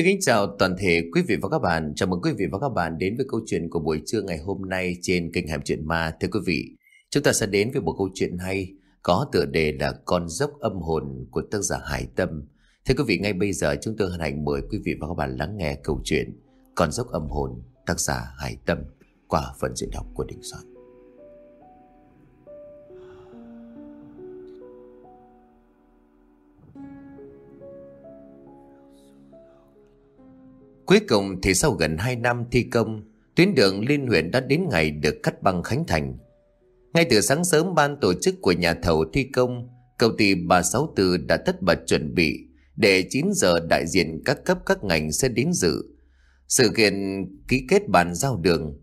Xin kính chào toàn thể quý vị và các bạn. Chào mừng quý vị và các bạn đến với câu chuyện của buổi trưa ngày hôm nay trên kênh Hẻm Chuyện Ma. Thưa quý vị, chúng ta sẽ đến với một câu chuyện hay có tựa đề là Con dốc âm hồn của tác giả Hải Tâm. Thưa quý vị, ngay bây giờ chúng tôi hân hạnh mời quý vị và các bạn lắng nghe câu chuyện Con dốc âm hồn tác giả Hải Tâm qua phần diễn đọc của Đình Soạn. Cuối cùng thì sau gần 2 năm thi công, tuyến đường liên huyện đã đến ngày được cắt băng khánh thành. Ngay từ sáng sớm ban tổ chức của nhà thầu thi công, công ty 364 đã tất bật chuẩn bị để 9 giờ đại diện các cấp các ngành sẽ đến dự. Sự kiện ký kết bàn giao đường.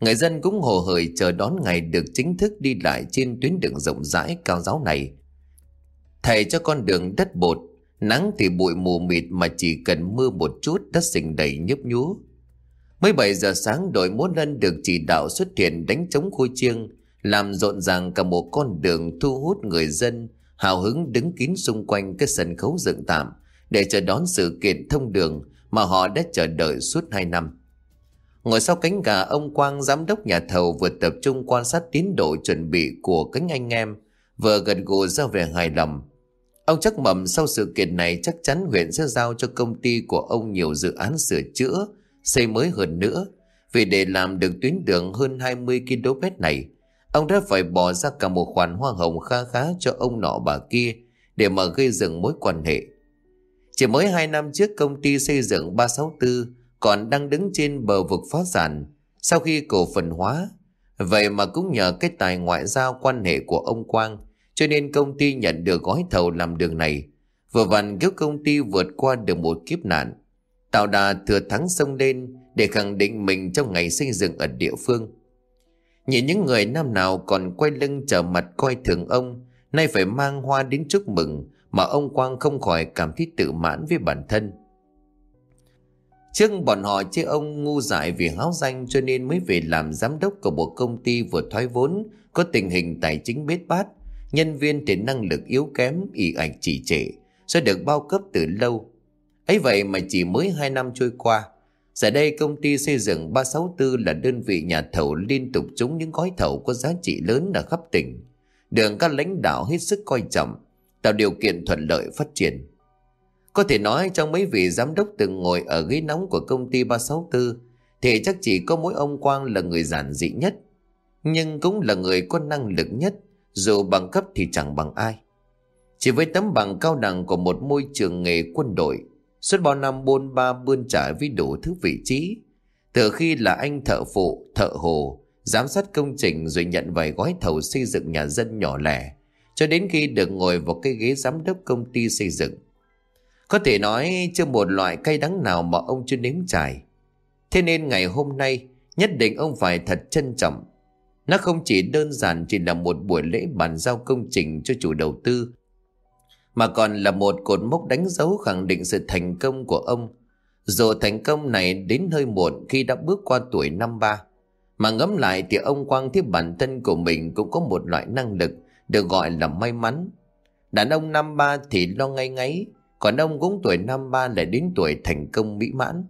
Người dân cũng hồ hởi chờ đón ngày được chính thức đi lại trên tuyến đường rộng rãi cao giáo này. Thầy cho con đường đất bột Nắng thì bụi mù mịt mà chỉ cần mưa một chút đất xình đầy nhấp nhúa. Mới 7 giờ sáng đội múa lân được chỉ đạo xuất hiện đánh chống khôi chiêng, làm rộn ràng cả một con đường thu hút người dân, hào hứng đứng kín xung quanh cái sân khấu dựng tạm để chờ đón sự kiện thông đường mà họ đã chờ đợi suốt 2 năm. Ngồi sau cánh gà ông Quang giám đốc nhà thầu vừa tập trung quan sát tiến độ chuẩn bị của cánh anh em, vừa gật gù ra về hài lòng Ông chắc mầm sau sự kiện này chắc chắn huyện sẽ giao cho công ty của ông nhiều dự án sửa chữa, xây mới hơn nữa. Vì để làm được tuyến đường hơn 20 km này, ông đã phải bỏ ra cả một khoản hoa hồng kha khá cho ông nọ bà kia để mà gây dựng mối quan hệ. Chỉ mới 2 năm trước công ty xây dựng 364 còn đang đứng trên bờ vực phá sản sau khi cổ phần hóa. Vậy mà cũng nhờ cái tài ngoại giao quan hệ của ông Quang cho nên công ty nhận được gói thầu làm đường này, vừa vặn giúp công ty vượt qua được một kiếp nạn, tạo đà thừa thắng sông lên để khẳng định mình trong ngày xây dựng ở địa phương. Nhìn những người nam nào còn quay lưng trở mặt coi thường ông, nay phải mang hoa đến chúc mừng mà ông Quang không khỏi cảm thấy tự mãn với bản thân. Trước bọn họ chê ông ngu dại vì háo danh cho nên mới về làm giám đốc của một công ty vừa thoái vốn, có tình hình tài chính bết bát, nhân viên thì năng lực yếu kém, ỉ ảnh chỉ trệ, sẽ được bao cấp từ lâu. ấy vậy mà chỉ mới 2 năm trôi qua, giờ đây công ty xây dựng 364 là đơn vị nhà thầu liên tục trúng những gói thầu có giá trị lớn ở khắp tỉnh. Đường các lãnh đạo hết sức coi trọng, tạo điều kiện thuận lợi phát triển. Có thể nói trong mấy vị giám đốc từng ngồi ở ghế nóng của công ty 364 thì chắc chỉ có mỗi ông Quang là người giản dị nhất, nhưng cũng là người có năng lực nhất dù bằng cấp thì chẳng bằng ai. Chỉ với tấm bằng cao đẳng của một môi trường nghề quân đội, suốt bao năm bôn ba bươn trải với đủ thứ vị trí. Từ khi là anh thợ phụ, thợ hồ, giám sát công trình rồi nhận vài gói thầu xây dựng nhà dân nhỏ lẻ, cho đến khi được ngồi vào cái ghế giám đốc công ty xây dựng. Có thể nói chưa một loại cay đắng nào mà ông chưa nếm trải. Thế nên ngày hôm nay nhất định ông phải thật trân trọng nó không chỉ đơn giản chỉ là một buổi lễ bàn giao công trình cho chủ đầu tư, mà còn là một cột mốc đánh dấu khẳng định sự thành công của ông. Dù thành công này đến hơi muộn khi đã bước qua tuổi năm ba, mà ngẫm lại thì ông Quang thấy bản thân của mình cũng có một loại năng lực được gọi là may mắn. Đàn ông năm ba thì lo ngay ngáy, còn ông cũng tuổi năm ba lại đến tuổi thành công mỹ mãn.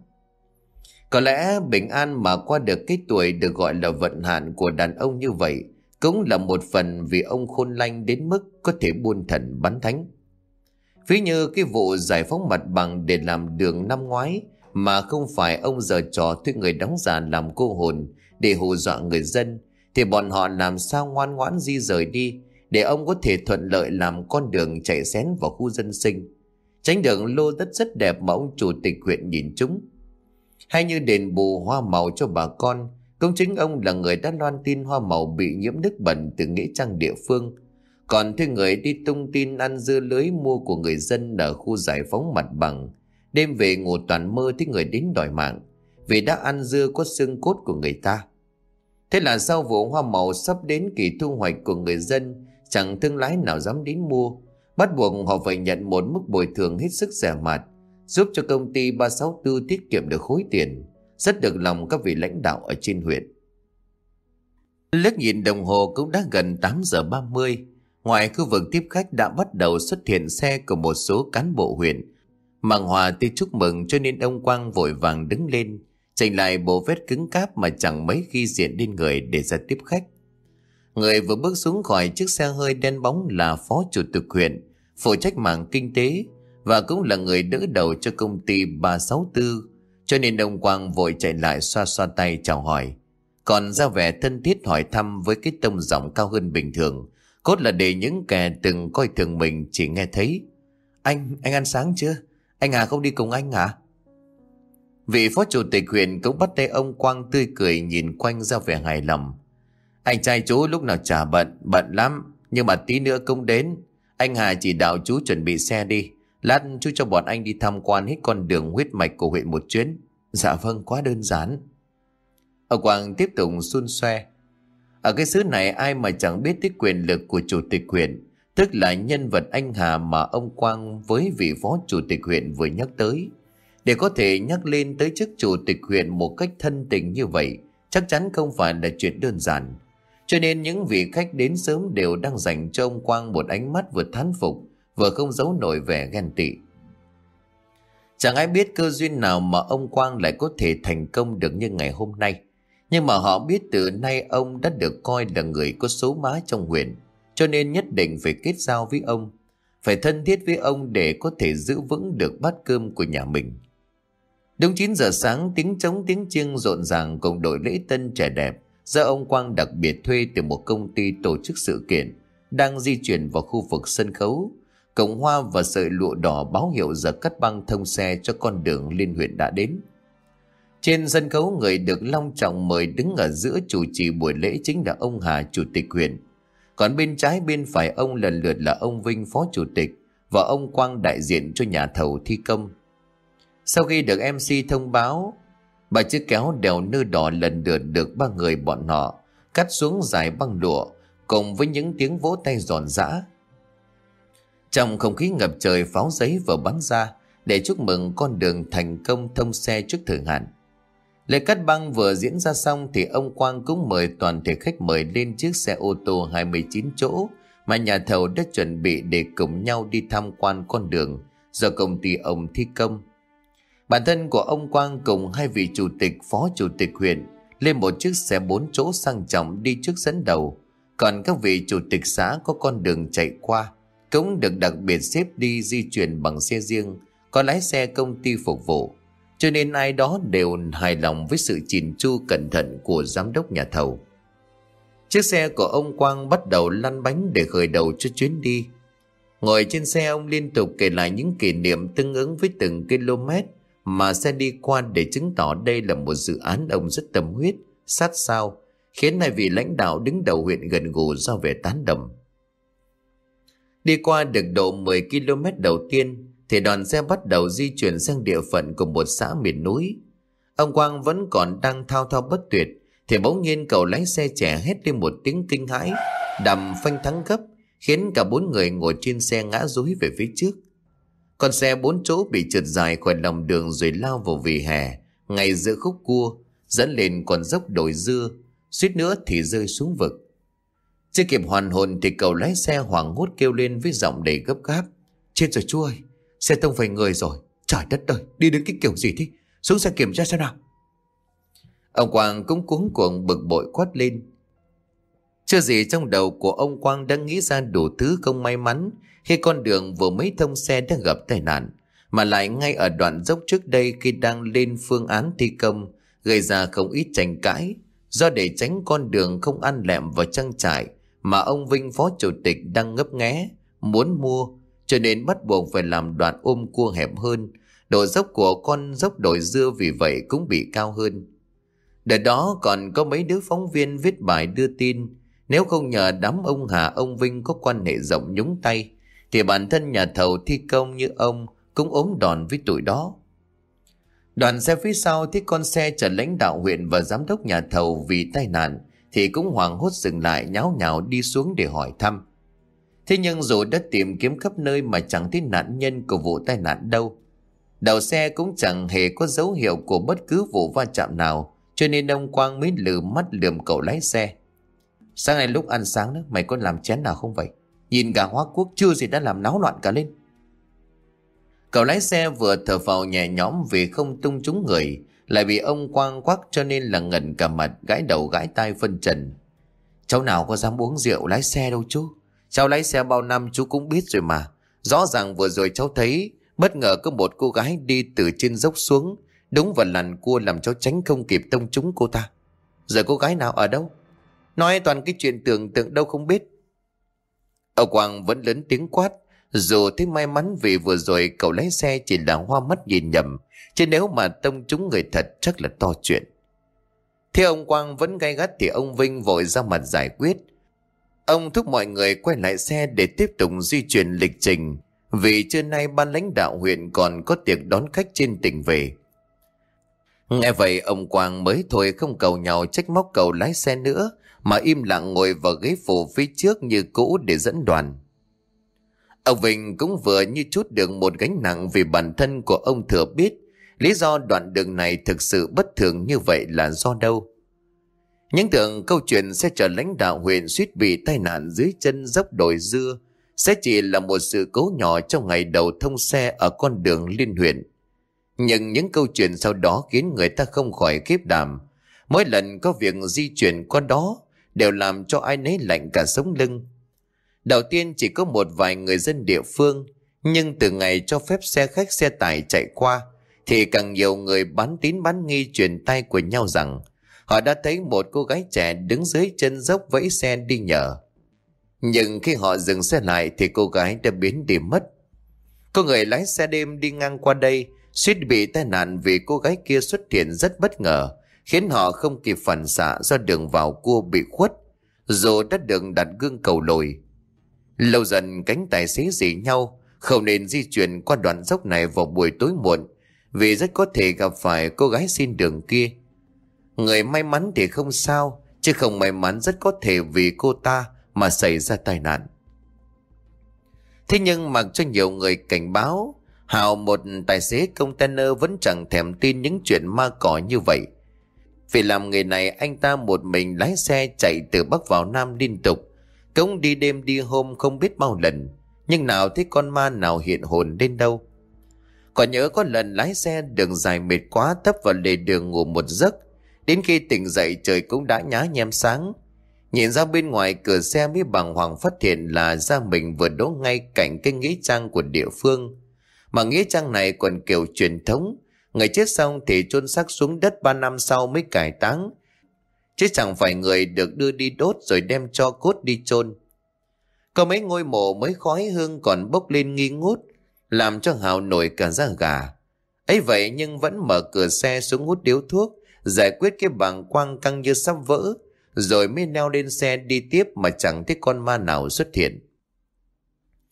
Có lẽ bình an mà qua được cái tuổi được gọi là vận hạn của đàn ông như vậy cũng là một phần vì ông khôn lanh đến mức có thể buôn thần bắn thánh. Ví như cái vụ giải phóng mặt bằng để làm đường năm ngoái mà không phải ông giờ trò thuê người đóng giả làm cô hồn để hù dọa người dân, thì bọn họ làm sao ngoan ngoãn di rời đi để ông có thể thuận lợi làm con đường chạy xén vào khu dân sinh. Tránh đường lô đất rất đẹp mà ông chủ tịch huyện nhìn chúng hay như đền bù hoa màu cho bà con. Công chính ông là người đã loan tin hoa màu bị nhiễm nước bẩn từ nghĩa trang địa phương. Còn thuê người đi tung tin ăn dưa lưới mua của người dân ở khu giải phóng mặt bằng. Đêm về ngủ toàn mơ thấy người đến đòi mạng vì đã ăn dưa có xương cốt của người ta. Thế là sau vụ hoa màu sắp đến kỳ thu hoạch của người dân, chẳng thương lái nào dám đến mua. Bắt buộc họ phải nhận một mức bồi thường hết sức rẻ mạt giúp cho công ty 364 tiết kiệm được khối tiền, rất được lòng các vị lãnh đạo ở trên huyện. Lướt nhìn đồng hồ cũng đã gần 8 giờ 30, ngoài khu vực tiếp khách đã bắt đầu xuất hiện xe của một số cán bộ huyện, Mạng Hòa tuy chúc mừng cho nên ông Quang vội vàng đứng lên, chỉnh lại bộ vết cứng cáp mà chẳng mấy khi diện lên người để ra tiếp khách. Người vừa bước xuống khỏi chiếc xe hơi đen bóng là phó chủ tịch huyện, phụ trách mảng kinh tế và cũng là người đỡ đầu cho công ty 364, cho nên ông Quang vội chạy lại xoa xoa tay chào hỏi. Còn ra vẻ thân thiết hỏi thăm với cái tông giọng cao hơn bình thường, cốt là để những kẻ từng coi thường mình chỉ nghe thấy. Anh, anh ăn sáng chưa? Anh à không đi cùng anh à? Vị phó chủ tịch huyện cũng bắt tay ông Quang tươi cười nhìn quanh ra vẻ hài lòng. Anh trai chú lúc nào chả bận, bận lắm, nhưng mà tí nữa cũng đến. Anh Hà chỉ đạo chú chuẩn bị xe đi. Lát chú cho bọn anh đi tham quan hết con đường huyết mạch của huyện một chuyến. Dạ vâng, quá đơn giản. Ông Quang tiếp tục xun xoe. Ở cái xứ này ai mà chẳng biết tới quyền lực của chủ tịch huyện, tức là nhân vật anh Hà mà ông Quang với vị phó chủ tịch huyện vừa nhắc tới. Để có thể nhắc lên tới chức chủ tịch huyện một cách thân tình như vậy, chắc chắn không phải là chuyện đơn giản. Cho nên những vị khách đến sớm đều đang dành cho ông Quang một ánh mắt vừa thán phục, vừa không giấu nổi vẻ ghen tị. Chẳng ai biết cơ duyên nào mà ông Quang lại có thể thành công được như ngày hôm nay. Nhưng mà họ biết từ nay ông đã được coi là người có số má trong huyện, cho nên nhất định phải kết giao với ông, phải thân thiết với ông để có thể giữ vững được bát cơm của nhà mình. Đúng 9 giờ sáng tiếng trống tiếng chiêng rộn ràng cùng đội lễ tân trẻ đẹp do ông Quang đặc biệt thuê từ một công ty tổ chức sự kiện đang di chuyển vào khu vực sân khấu. Cổng hoa và sợi lụa đỏ báo hiệu giờ cắt băng thông xe cho con đường liên huyện đã đến. Trên sân khấu người được long trọng mời đứng ở giữa chủ trì buổi lễ chính là ông Hà chủ tịch huyện. Còn bên trái bên phải ông lần lượt là ông Vinh phó chủ tịch và ông Quang đại diện cho nhà thầu thi công. Sau khi được MC thông báo, bà chiếc kéo đèo nơ đỏ lần lượt được ba người bọn họ cắt xuống dài băng lụa cùng với những tiếng vỗ tay giòn giã. Trong không khí ngập trời pháo giấy vừa bắn ra, để chúc mừng con đường thành công thông xe trước thời hạn. Lễ cắt băng vừa diễn ra xong thì ông Quang cũng mời toàn thể khách mời lên chiếc xe ô tô 29 chỗ mà nhà thầu đã chuẩn bị để cùng nhau đi tham quan con đường do công ty ông thi công. Bản thân của ông Quang cùng hai vị chủ tịch, phó chủ tịch huyện lên một chiếc xe bốn chỗ sang trọng đi trước dẫn đầu. Còn các vị chủ tịch xã có con đường chạy qua cũng được đặc biệt xếp đi di chuyển bằng xe riêng, có lái xe công ty phục vụ. Cho nên ai đó đều hài lòng với sự chỉn chu cẩn thận của giám đốc nhà thầu. Chiếc xe của ông Quang bắt đầu lăn bánh để khởi đầu cho chuyến đi. Ngồi trên xe ông liên tục kể lại những kỷ niệm tương ứng với từng km mà xe đi qua để chứng tỏ đây là một dự án ông rất tâm huyết, sát sao, khiến hai vị lãnh đạo đứng đầu huyện gần gù do về tán đồng. Đi qua được độ 10 km đầu tiên thì đoàn xe bắt đầu di chuyển sang địa phận của một xã miền núi. Ông Quang vẫn còn đang thao thao bất tuyệt thì bỗng nhiên cậu lái xe trẻ hét lên một tiếng kinh hãi, đầm phanh thắng gấp khiến cả bốn người ngồi trên xe ngã rúi về phía trước. Con xe bốn chỗ bị trượt dài khỏi lòng đường rồi lao vào vỉa hè, ngay giữa khúc cua, dẫn lên con dốc đồi dưa, suýt nữa thì rơi xuống vực. Chưa kịp hoàn hồn thì cậu lái xe hoảng hốt kêu lên với giọng đầy gấp gáp. Chết rồi chú ơi, xe tông phải người rồi. Trời đất ơi, đi đến cái kiểu gì thế? Xuống xe kiểm tra xem nào. Ông Quang cũng cuống cuồng bực bội quát lên. Chưa gì trong đầu của ông Quang đã nghĩ ra đủ thứ không may mắn khi con đường vừa mới thông xe đã gặp tai nạn, mà lại ngay ở đoạn dốc trước đây khi đang lên phương án thi công, gây ra không ít tranh cãi, do để tránh con đường không ăn lẹm vào trang trại mà ông Vinh phó chủ tịch đang ngấp nghé, muốn mua, cho nên bắt buộc phải làm đoạn ôm cua hẹp hơn, độ dốc của con dốc đồi dưa vì vậy cũng bị cao hơn. Đợt đó còn có mấy đứa phóng viên viết bài đưa tin, nếu không nhờ đám ông Hà ông Vinh có quan hệ rộng nhúng tay, thì bản thân nhà thầu thi công như ông cũng ốm đòn với tuổi đó. Đoàn xe phía sau thấy con xe chở lãnh đạo huyện và giám đốc nhà thầu vì tai nạn thì cũng hoảng hốt dừng lại nháo nhào đi xuống để hỏi thăm. Thế nhưng dù đã tìm kiếm khắp nơi mà chẳng thấy nạn nhân của vụ tai nạn đâu. Đầu xe cũng chẳng hề có dấu hiệu của bất cứ vụ va chạm nào cho nên ông Quang mới lử mắt lườm cậu lái xe. Sáng nay lúc ăn sáng đó, mày có làm chén nào không vậy? Nhìn cả hóa quốc chưa gì đã làm náo loạn cả lên Cậu lái xe vừa thở phào nhẹ nhõm vì không tung trúng người, lại bị ông quang quắc cho nên là ngẩn cả mặt gãi đầu gãi tai phân trần. Cháu nào có dám uống rượu lái xe đâu chú. Cháu lái xe bao năm chú cũng biết rồi mà. Rõ ràng vừa rồi cháu thấy bất ngờ có một cô gái đi từ trên dốc xuống, đúng vào làn cua làm cháu tránh không kịp tông trúng cô ta. Giờ cô gái nào ở đâu? Nói toàn cái chuyện tưởng tượng đâu không biết. Ông Quang vẫn lớn tiếng quát, dù thấy may mắn vì vừa rồi cậu lái xe chỉ là hoa mắt nhìn nhầm, chứ nếu mà tông trúng người thật chắc là to chuyện. Thế ông Quang vẫn gay gắt thì ông Vinh vội ra mặt giải quyết. Ông thúc mọi người quay lại xe để tiếp tục di chuyển lịch trình, vì trưa nay ban lãnh đạo huyện còn có tiệc đón khách trên tỉnh về. Nghe vậy ông Quang mới thôi không cầu nhau trách móc cầu lái xe nữa, mà im lặng ngồi vào ghế phụ phía trước như cũ để dẫn đoàn. Ông Vinh cũng vừa như chút được một gánh nặng vì bản thân của ông thừa biết lý do đoạn đường này thực sự bất thường như vậy là do đâu. Những tưởng câu chuyện sẽ trở lãnh đạo huyện suýt bị tai nạn dưới chân dốc đồi dưa sẽ chỉ là một sự cố nhỏ trong ngày đầu thông xe ở con đường liên huyện. Nhưng những câu chuyện sau đó khiến người ta không khỏi khiếp đảm. Mỗi lần có việc di chuyển qua đó đều làm cho ai nấy lạnh cả sống lưng. Đầu tiên chỉ có một vài người dân địa phương, nhưng từ ngày cho phép xe khách xe tải chạy qua, thì càng nhiều người bán tín bán nghi truyền tay của nhau rằng họ đã thấy một cô gái trẻ đứng dưới chân dốc vẫy xe đi nhờ. Nhưng khi họ dừng xe lại thì cô gái đã biến đi mất. Có người lái xe đêm đi ngang qua đây, suýt bị tai nạn vì cô gái kia xuất hiện rất bất ngờ, khiến họ không kịp phản xạ do đường vào cua bị khuất, dù đã được đặt gương cầu lồi. Lâu dần cánh tài xế dỉ nhau, không nên di chuyển qua đoạn dốc này vào buổi tối muộn, vì rất có thể gặp phải cô gái xin đường kia. Người may mắn thì không sao, chứ không may mắn rất có thể vì cô ta mà xảy ra tai nạn. Thế nhưng mặc cho nhiều người cảnh báo, Hào một tài xế container vẫn chẳng thèm tin những chuyện ma cỏ như vậy. Vì làm nghề này anh ta một mình lái xe chạy từ Bắc vào Nam liên tục. Cống đi đêm đi hôm không biết bao lần. Nhưng nào thấy con ma nào hiện hồn đến đâu. Còn nhớ có lần lái xe đường dài mệt quá thấp vào lề đường ngủ một giấc. Đến khi tỉnh dậy trời cũng đã nhá nhem sáng. Nhìn ra bên ngoài cửa xe mới bằng hoàng phát hiện là ra mình vừa đỗ ngay cạnh cái nghĩa trang của địa phương. Mà nghĩa trang này còn kiểu truyền thống. Người chết xong thì chôn xác xuống đất ba năm sau mới cải táng. Chứ chẳng phải người được đưa đi đốt rồi đem cho cốt đi chôn. Có mấy ngôi mộ mới khói hương còn bốc lên nghi ngút làm cho Hào nổi cả da gà. ấy vậy nhưng vẫn mở cửa xe xuống hút điếu thuốc, giải quyết cái bảng quang căng như sắp vỡ, rồi mới leo lên xe đi tiếp mà chẳng thấy con ma nào xuất hiện.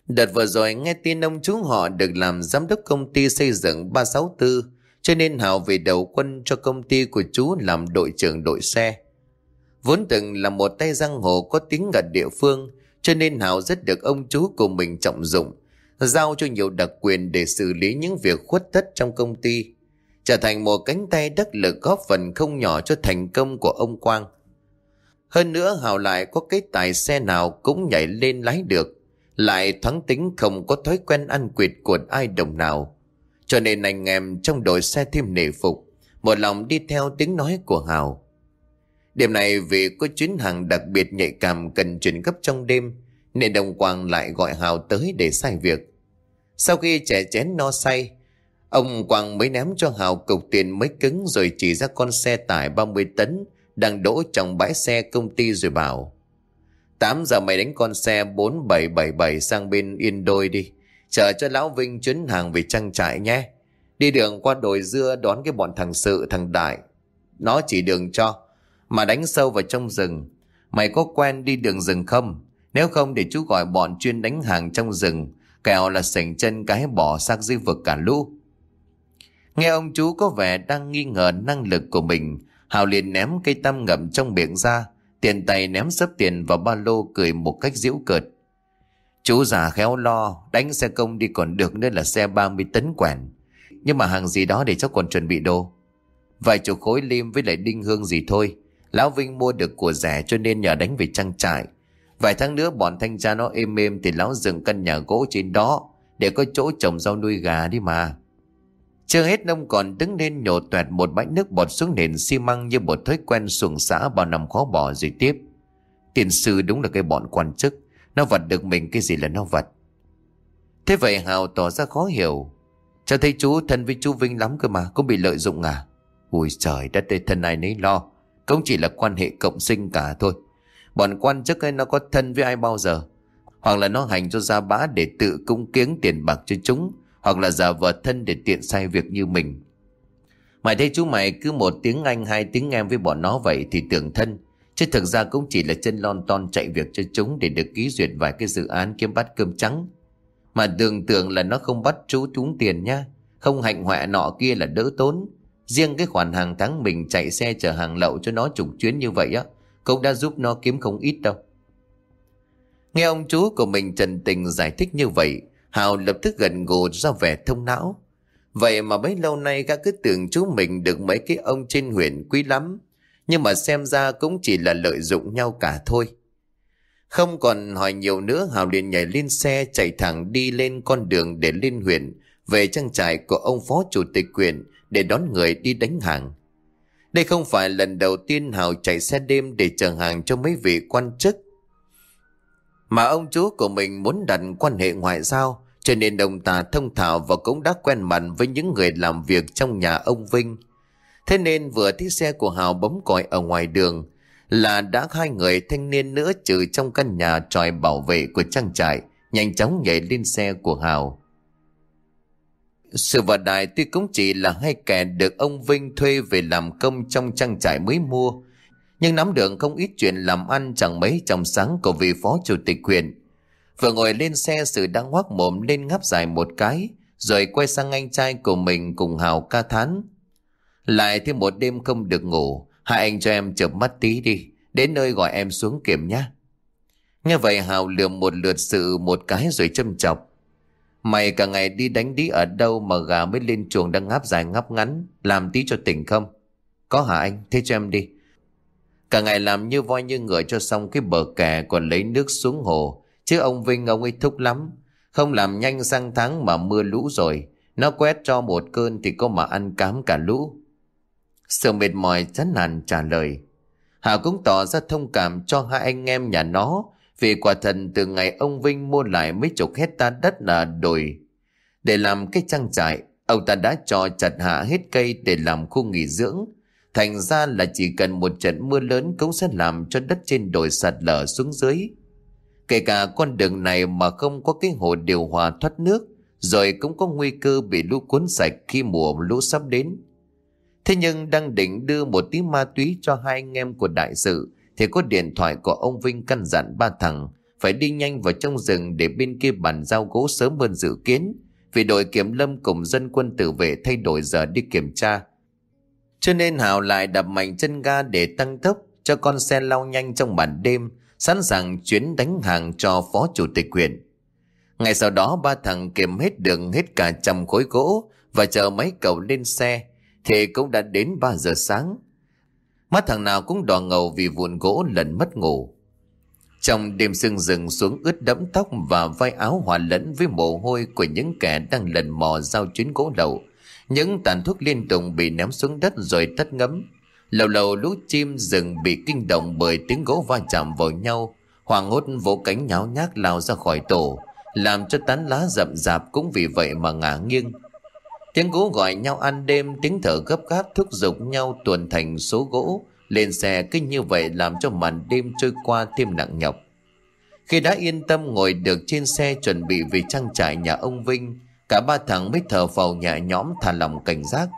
Đợt vừa rồi nghe tin ông chú họ được làm giám đốc công ty xây dựng 364, cho nên Hào về đầu quân cho công ty của chú làm đội trưởng đội xe. Vốn từng là một tay giang hồ có tiếng ở địa phương, cho nên Hào rất được ông chú của mình trọng dụng, giao cho nhiều đặc quyền để xử lý những việc khuất tất trong công ty, trở thành một cánh tay đắc lực góp phần không nhỏ cho thành công của ông Quang. Hơn nữa Hào lại có cái tài xe nào cũng nhảy lên lái được, lại thoáng tính không có thói quen ăn quỵt của ai đồng nào. Cho nên anh em trong đội xe thêm nể phục, một lòng đi theo tiếng nói của Hào. Đêm này vì có chuyến hàng đặc biệt nhạy cảm cần chuyển gấp trong đêm, nên đồng quang lại gọi Hào tới để sai việc. Sau khi trẻ chén no say, ông Quang mới ném cho Hào cục tiền mới cứng rồi chỉ ra con xe tải 30 tấn đang đỗ trong bãi xe công ty rồi bảo 8 giờ mày đánh con xe 4777 sang bên Yên Đôi đi. Chờ cho Lão Vinh chuyến hàng về trang trại nhé. Đi đường qua đồi dưa đón cái bọn thằng Sự thằng Đại. Nó chỉ đường cho. Mà đánh sâu vào trong rừng. Mày có quen đi đường rừng không? Nếu không để chú gọi bọn chuyên đánh hàng trong rừng, kẹo là sảnh chân cái bỏ xác dưới vực cả lũ. Nghe ông chú có vẻ đang nghi ngờ năng lực của mình, Hào liền ném cây tăm ngậm trong miệng ra, tiền tay ném sấp tiền vào ba lô cười một cách giễu cợt. Chú già khéo lo, đánh xe công đi còn được nữa là xe 30 tấn quèn. Nhưng mà hàng gì đó để cháu còn chuẩn bị đồ. Vài chục khối lim với lại đinh hương gì thôi. Lão Vinh mua được của rẻ cho nên nhờ đánh về trang trại. Vài tháng nữa bọn thanh tra nó êm êm thì lão dừng căn nhà gỗ trên đó Để có chỗ trồng rau nuôi gà đi mà Chưa hết ông còn đứng lên nhổ toẹt một bãi nước bọt xuống nền xi măng như một thói quen xuồng xã bao năm khó bỏ rồi tiếp. Tiền sư đúng là cái bọn quan chức. Nó vật được mình cái gì là nó vật. Thế vậy Hào tỏ ra khó hiểu. Cháu thấy chú thân với chú Vinh lắm cơ mà, cũng bị lợi dụng à? Ui trời đất ơi thân ai nấy lo. Cũng chỉ là quan hệ cộng sinh cả thôi. Bọn quan chức ấy nó có thân với ai bao giờ. Hoặc là nó hành cho ra bá để tự cung kiếng tiền bạc cho chúng, hoặc là giả vợ thân để tiện sai việc như mình. Mày thấy chú mày cứ một tiếng anh, hai tiếng em với bọn nó vậy thì tưởng thân. Chứ thực ra cũng chỉ là chân lon ton chạy việc cho chúng để được ký duyệt vài cái dự án kiếm bắt cơm trắng. Mà tưởng tượng là nó không bắt chú trúng tiền nha Không hạnh họa nọ kia là đỡ tốn. Riêng cái khoản hàng tháng mình chạy xe chở hàng lậu cho nó trùng chuyến như vậy á, Cũng đã giúp nó kiếm không ít đâu Nghe ông chú của mình trần tình giải thích như vậy, Hào lập tức gần gù ra vẻ thông não. Vậy mà mấy lâu nay các cứ tưởng chú mình được mấy cái ông trên huyện quý lắm. Nhưng mà xem ra cũng chỉ là lợi dụng nhau cả thôi. Không còn hỏi nhiều nữa, Hào liền nhảy lên xe, chạy thẳng đi lên con đường để lên huyện, về trang trại của ông phó chủ tịch huyện để đón người đi đánh hàng. Đây không phải lần đầu tiên Hào chạy xe đêm để chờ hàng cho mấy vị quan chức. Mà ông chú của mình muốn đặt quan hệ ngoại giao, cho nên ông ta thông thạo và cũng đã quen mặt với những người làm việc trong nhà ông Vinh. Thế nên vừa thấy xe của Hào bấm còi ở ngoài đường, là đã hai người thanh niên nữa trừ trong căn nhà tròi bảo vệ của trang trại, nhanh chóng nhảy lên xe của Hào. Sự và đại tuy cũng chỉ là hai kẻ được ông Vinh thuê về làm công trong trang trại mới mua, nhưng nắm được không ít chuyện làm ăn chẳng mấy trong sáng của vị phó chủ tịch huyện. Vừa ngồi lên xe, sự đang hoác mồm lên ngáp dài một cái, Rồi quay sang anh trai của mình cùng Hào ca thán. Lại thêm một đêm không được ngủ, Hai anh cho em chợp mắt tí đi, Đến nơi gọi em xuống kiểm nhé Nghe vậy Hào lườm một lượt sự một cái rồi châm chọc. Mày cả ngày đi đánh đi ở đâu mà gà mới lên chuồng đang ngáp dài ngáp ngắn, Làm tí cho tỉnh không Có hả anh thế cho em đi Cả ngày làm như voi như ngựa cho xong cái bờ kè còn lấy nước xuống hồ Chứ ông Vinh, ông ấy thúc lắm. Không làm nhanh sang tháng mà mưa lũ rồi. Nó quét cho một cơn thì có mà ăn cám cả lũ. Sự mệt mỏi, chán nản trả lời. Hà cũng tỏ ra thông cảm cho hai anh em nhà nó vì quả thần từ ngày ông Vinh mua lại mấy chục hecta đất là đồi. Để làm cái trang trại, ông ta đã cho chặt hạ hết cây để làm khu nghỉ dưỡng. Thành ra là chỉ cần một trận mưa lớn cũng sẽ làm cho đất trên đồi sạt lở xuống dưới. Kể cả con đường này mà không có cái hồ điều hòa thoát nước, rồi cũng có nguy cơ bị lũ cuốn sạch khi mùa lũ sắp đến. Thế nhưng đang định đưa một tí ma túy cho hai anh em của đại sự, thì có điện thoại của ông Vinh căn dặn ba thằng phải đi nhanh vào trong rừng để bên kia bàn giao gỗ sớm hơn dự kiến, vì đội kiểm lâm cùng dân quân tự vệ thay đổi giờ đi kiểm tra. Cho nên Hào lại đập mạnh chân ga để tăng tốc cho con xe lao nhanh trong màn đêm, sẵn sàng chuyến đánh hàng cho phó chủ tịch huyện. Ngày sau đó ba thằng kiểm hết đường hết cả trăm khối gỗ và chờ mấy cậu lên xe thì cũng đã đến 3 giờ sáng. Mắt thằng nào cũng đỏ ngầu vì vụn gỗ lần mất ngủ. Trong đêm sương rừng xuống ướt đẫm tóc và vai áo hòa lẫn với mồ hôi của những kẻ đang lần mò giao chuyến gỗ lậu. Những tàn thuốc liên tục bị ném xuống đất rồi tắt ngấm. Lâu lâu lũ chim rừng bị kinh động bởi tiếng gỗ va chạm vào nhau, hoàng hốt vỗ cánh nháo nhác lao ra khỏi tổ, làm cho tán lá rậm rạp cũng vì vậy mà ngả nghiêng. Tiếng gỗ gọi nhau ăn đêm, tiếng thở gấp gáp thúc giục nhau tuần thành số gỗ, lên xe cứ như vậy làm cho màn đêm trôi qua thêm nặng nhọc. Khi đã yên tâm ngồi được trên xe chuẩn bị về trang trại nhà ông Vinh, cả ba thằng mới thở phào nhẹ nhõm thả lòng cảnh giác.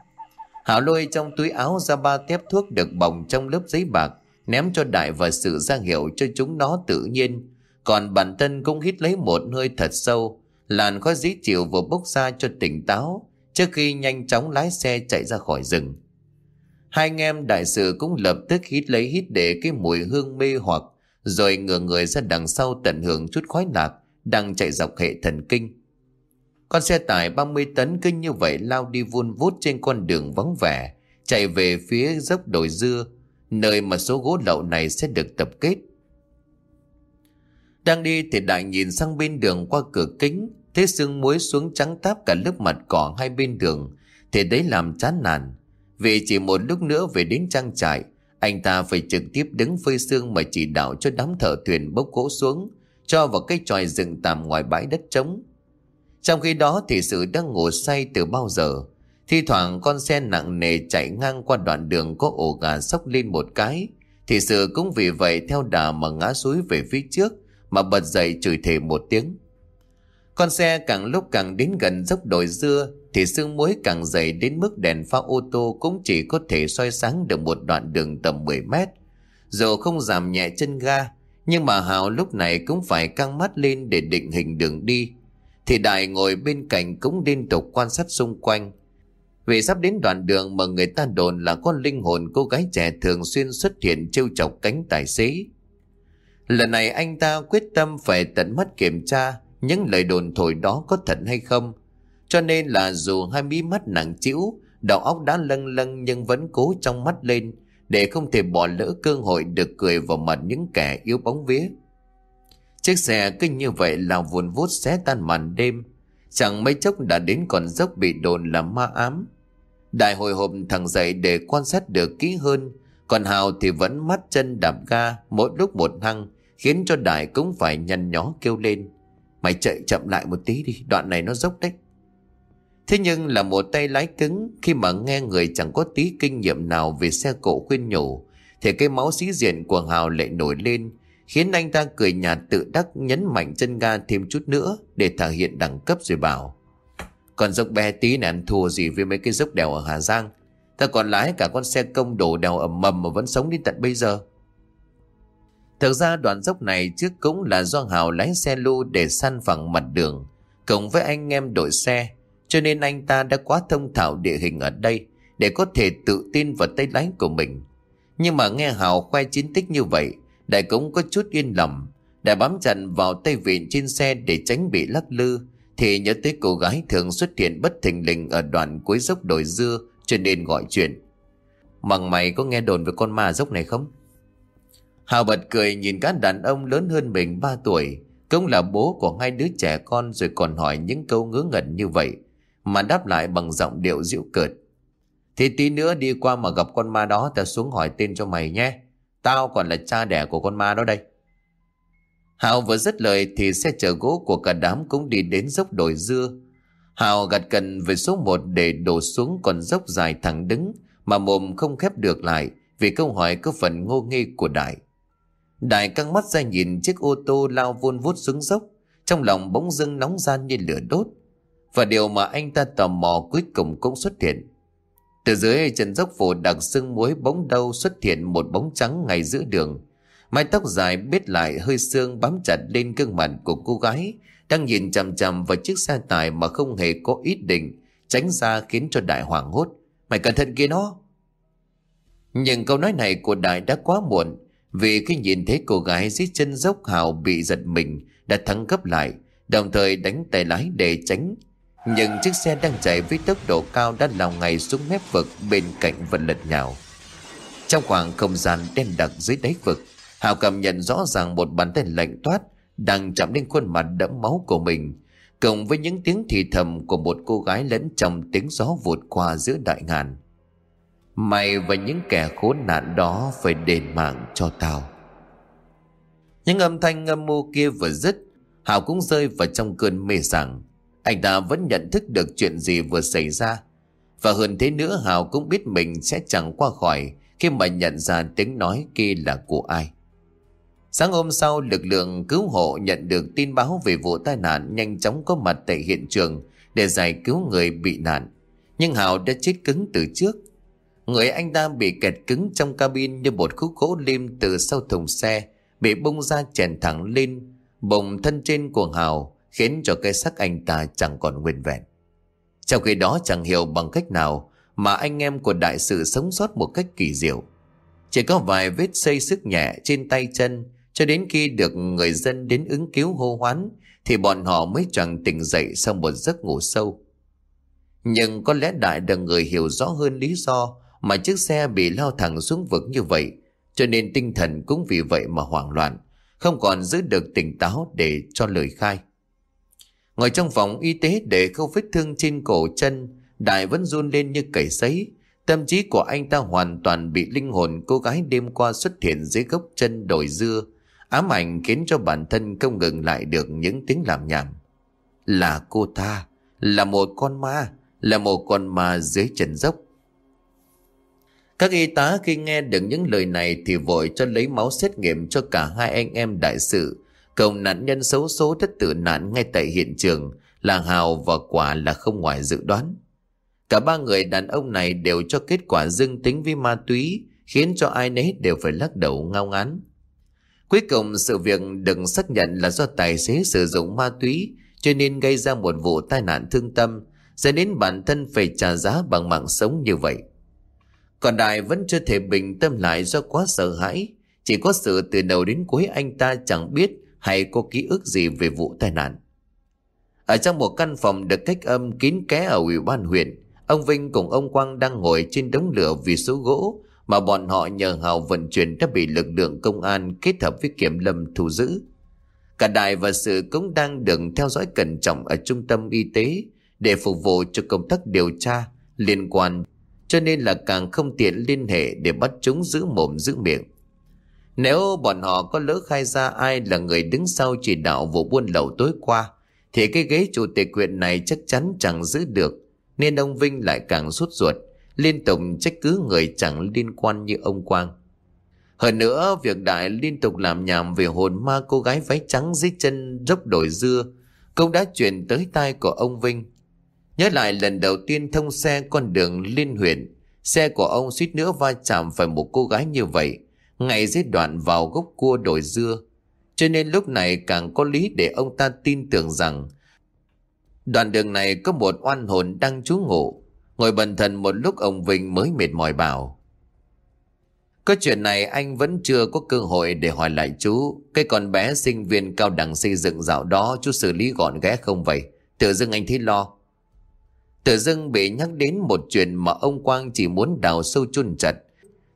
Hảo lôi trong túi áo ra ba tép thuốc được bồng trong lớp giấy bạc, ném cho đại và sự ra hiệu cho chúng nó tự nhiên. Còn bản thân cũng hít lấy một hơi thật sâu, làn khói dí chịu vừa bốc ra cho tỉnh táo, trước khi nhanh chóng lái xe chạy ra khỏi rừng. Hai anh em đại sự cũng lập tức hít lấy hít để cái mùi hương mê hoặc, rồi ngửa người ra đằng sau tận hưởng chút khói lạc đang chạy dọc hệ thần kinh. Con xe tải 30 tấn kinh như vậy lao đi vun vút trên con đường vắng vẻ, chạy về phía dốc đồi dưa, nơi mà số gỗ lậu này sẽ được tập kết. Đang đi thì đại nhìn sang bên đường qua cửa kính, Thế sương muối xuống trắng táp cả lớp mặt cỏ hai bên đường Thì đấy làm chán nản. Vì chỉ một lúc nữa về đến trang trại, Anh ta phải trực tiếp đứng phơi sương Mà chỉ đạo cho đám thợ thuyền bốc gỗ xuống, Cho vào cái tròi rừng tạm ngoài bãi đất trống. Trong khi đó thì sự đang ngủ say từ bao giờ, Thi thoảng con xe nặng nề chạy ngang qua đoạn đường có ổ gà sóc lên một cái, Thì sự cũng vì vậy theo đà mà ngã suối về phía trước Mà bật dậy chửi thề một tiếng. Con xe càng lúc càng đến gần dốc đồi dưa, Thì sương muối càng dày đến mức đèn pha ô tô cũng chỉ có thể soi sáng được một đoạn đường tầm 10 mét. Dù không giảm nhẹ chân ga, Nhưng mà Hào lúc này cũng phải căng mắt lên để định hình đường đi. Thì Đại ngồi bên cạnh cũng liên tục quan sát xung quanh. Vì sắp đến đoạn đường mà người ta đồn là con linh hồn cô gái trẻ thường xuyên xuất hiện trêu chọc cánh tài xế. Lần này anh ta quyết tâm phải tận mắt kiểm tra những lời đồn thổi đó có thật hay không. Cho nên là dù hai mí mắt nặng chịu, đầu óc đã lâng lâng nhưng vẫn cố trong mắt lên để không thể bỏ lỡ cơ hội được cười vào mặt những kẻ yếu bóng vía. Chiếc xe kinh như vậy là vùn vút xé tan màn đêm, chẳng mấy chốc đã đến con dốc bị đồn là ma ám. Đại hồi hộp thằng dậy để quan sát được kỹ hơn Còn Hào thì vẫn mắt chân đạp ga Mỗi lúc một hăng Khiến cho Đại cũng phải nhăn nhó kêu lên Mày chạy chậm lại một tí đi, Đoạn này nó dốc đấy. Thế nhưng là một tay lái cứng, Khi mà nghe người chẳng có tí kinh nghiệm nào Về xe cộ khuyên nhủ, Thì cái máu xí diện của Hào lại nổi lên, Khiến anh ta cười nhạt tự đắc Nhấn mạnh chân ga thêm chút nữa Để thể hiện đẳng cấp rồi bảo còn dốc bé tí này ăn thua gì với mấy cái dốc đèo ở Hà Giang? Ta còn lái cả con xe công đổ đèo ẩm mầm mà vẫn sống đến tận bây giờ. Thực ra đoạn dốc này trước cũng là do Hào lái xe lưu để săn phẳng mặt đường Cộng với anh em đội xe, Cho nên anh ta đã quá thông thạo địa hình ở đây Để có thể tự tin vào tay lái của mình Nhưng mà nghe Hào khoe chiến tích như vậy, Đại cũng có chút yên lòng Đại bám chặt vào tay vịn trên xe để tránh bị lắc lư, thì nhớ tới cô gái thường xuất hiện bất thình lình ở đoạn cuối dốc đồi dưa, cho nên gọi chuyện. Mằng mày có nghe đồn về con ma dốc này không? Hào bật cười nhìn các đàn ông lớn hơn mình 3 tuổi, cũng là bố của hai đứa trẻ con rồi còn hỏi những câu ngớ ngẩn như vậy, mà đáp lại bằng giọng điệu dịu cợt. Thì tí nữa đi qua mà gặp con ma đó ta xuống hỏi tên cho mày nhé. Tao còn là cha đẻ của con ma đó đây. Hào vừa dứt lời thì xe chở gỗ của cả đám cũng đi đến dốc đồi dưa. Hào gặt cần về số một để đổ xuống còn dốc dài thẳng đứng mà mồm không khép được lại vì câu hỏi có phần ngô nghi của Đại. Đại căng mắt ra nhìn chiếc ô tô lao vun vút xuống dốc, trong lòng bỗng dưng nóng gian như lửa đốt. Và điều mà anh ta tò mò cuối cùng cũng xuất hiện. Từ dưới chân dốc phủ đặc sưng muối bóng đâu xuất hiện một bóng trắng ngay giữa đường. Mái tóc dài biết lại hơi xương bám chặt lên gương mặt của cô gái đang nhìn chằm chằm vào chiếc xe tải mà không hề có ý định tránh ra khiến cho đại hoảng hốt. Mày cẩn thận kia nó. Nhưng câu nói này của đại đã quá muộn vì khi nhìn thấy cô gái dưới chân dốc hào bị giật mình đã thắng gấp lại đồng thời đánh tay lái để tránh. Nhưng chiếc xe đang chạy với tốc độ cao đã lao ngay xuống mép vực bên cạnh vật lật nhào. Trong khoảng không gian đen đặc dưới đáy vực Hào cảm nhận rõ ràng một bàn tay lạnh toát đang chạm lên khuôn mặt đẫm máu của mình, cộng với những tiếng thì thầm của một cô gái lẫn trong tiếng gió vụt qua giữa đại ngàn. Mày và những kẻ khốn nạn đó phải đền mạng cho tao. Những âm thanh âm mưu kia vừa dứt, Hào cũng rơi vào trong cơn mê sảng. Anh ta vẫn nhận thức được chuyện gì vừa xảy ra. Và hơn thế nữa Hào cũng biết mình sẽ chẳng qua khỏi khi mà nhận ra tiếng nói kia là của ai. Sáng hôm sau, lực lượng cứu hộ nhận được tin báo về vụ tai nạn nhanh chóng có mặt tại hiện trường để giải cứu người bị nạn. Nhưng Hào đã chết cứng từ trước. Người anh ta bị kẹt cứng trong cabin như một khúc gỗ lim từ sau thùng xe, bị bung ra chèn thẳng lên, bồng thân trên của Hào khiến cho cái xác anh ta chẳng còn nguyên vẹn. Trong khi đó chẳng hiểu bằng cách nào mà anh em của đại sự sống sót một cách kỳ diệu. Chỉ có vài vết xây sức nhẹ trên tay chân cho đến khi được người dân đến ứng cứu hô hoán Thì bọn họ mới chẳng tỉnh dậy sau một giấc ngủ sâu Nhưng có lẽ Đại là người hiểu rõ hơn lý do mà chiếc xe bị lao thẳng xuống vực như vậy Cho nên tinh thần cũng vì vậy mà hoảng loạn Không còn giữ được tỉnh táo để cho lời khai Ngồi trong phòng y tế để khâu vết thương trên cổ chân, Đại vẫn run lên như cầy sấy. Tâm trí của anh ta hoàn toàn bị linh hồn cô gái đêm qua xuất hiện dưới gốc chân đồi dưa, ám ảnh khiến cho bản thân không ngừng lại được những tiếng làm nhảm. Là cô ta, là một con ma, là một con ma dưới chân dốc. Các y tá khi nghe được những lời này thì vội cho lấy máu xét nghiệm cho cả hai anh em đại sự. Cầu nạn nhân xấu số thất tử nạn ngay tại hiện trường, là Hào và quả là không ngoài dự đoán. Cả ba người đàn ông này đều cho kết quả dương tính với ma túy, khiến cho ai nấy đều phải lắc đầu ngao ngán. Cuối cùng, sự việc được xác nhận là do tài xế sử dụng ma túy, cho nên gây ra một vụ tai nạn thương tâm, dẫn đến bản thân phải trả giá bằng mạng sống như vậy. Còn Đại vẫn chưa thể bình tâm lại do quá sợ hãi. Chỉ có sự từ đầu đến cuối anh ta chẳng biết hay có ký ức gì về vụ tai nạn. Ở trong một căn phòng được cách âm kín ké ở ủy ban huyện, ông Vinh cùng ông Quang đang ngồi trên đống lửa vì số gỗ mà bọn họ nhờ Hào vận chuyển đã bị lực lượng công an kết hợp với kiểm lâm thu giữ. Cả Đại và Sự cũng đang được theo dõi cẩn trọng ở trung tâm y tế để phục vụ cho công tác điều tra liên quan cho nên là càng không tiện liên hệ để bắt chúng giữ mồm giữ miệng. Nếu bọn họ có lỡ khai ra ai là người đứng sau chỉ đạo vụ buôn lậu tối qua, thì cái ghế chủ tịch huyện này chắc chắn chẳng giữ được, nên ông Vinh lại càng rút ruột, liên tục trách cứ người chẳng liên quan như ông Quang. Hơn nữa, việc đại liên tục làm nhảm về hồn ma cô gái váy trắng dưới chân dốc đồi dưa, cũng đã truyền tới tai của ông Vinh. Nhớ lại lần đầu tiên thông xe con đường liên huyện, xe của ông suýt nữa va chạm phải một cô gái như vậy, ngay dưới đoạn vào gốc cua đồi dưa. Cho nên lúc này càng có lý để ông ta tin tưởng rằng đoạn đường này có một oan hồn đang trú ngụ. Ngồi bần thần một lúc ông Vinh mới mệt mỏi bảo. Có chuyện này anh vẫn chưa có cơ hội để hỏi lại chú. Cái con bé sinh viên cao đẳng xây dựng dạo đó chú xử lý gọn ghẽ không vậy? Tự dưng anh thấy lo. Tự dưng bị nhắc đến một chuyện mà ông Quang chỉ muốn đào sâu chôn chặt.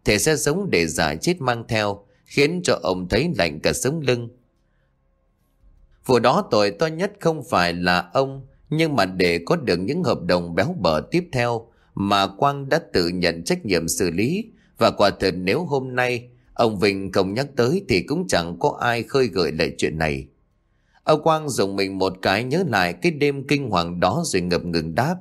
Thể sẽ sống để giả chết mang theo, khiến cho ông thấy lạnh cả sống lưng. Vụ đó tội to nhất không phải là ông, nhưng mà để có được những hợp đồng béo bở tiếp theo mà Quang đã tự nhận trách nhiệm xử lý và quả thật nếu hôm nay ông Vinh không nhắc tới thì cũng chẳng có ai khơi gợi lại chuyện này. Ông Quang dùng mình một cái nhớ lại cái đêm kinh hoàng đó rồi ngập ngừng đáp.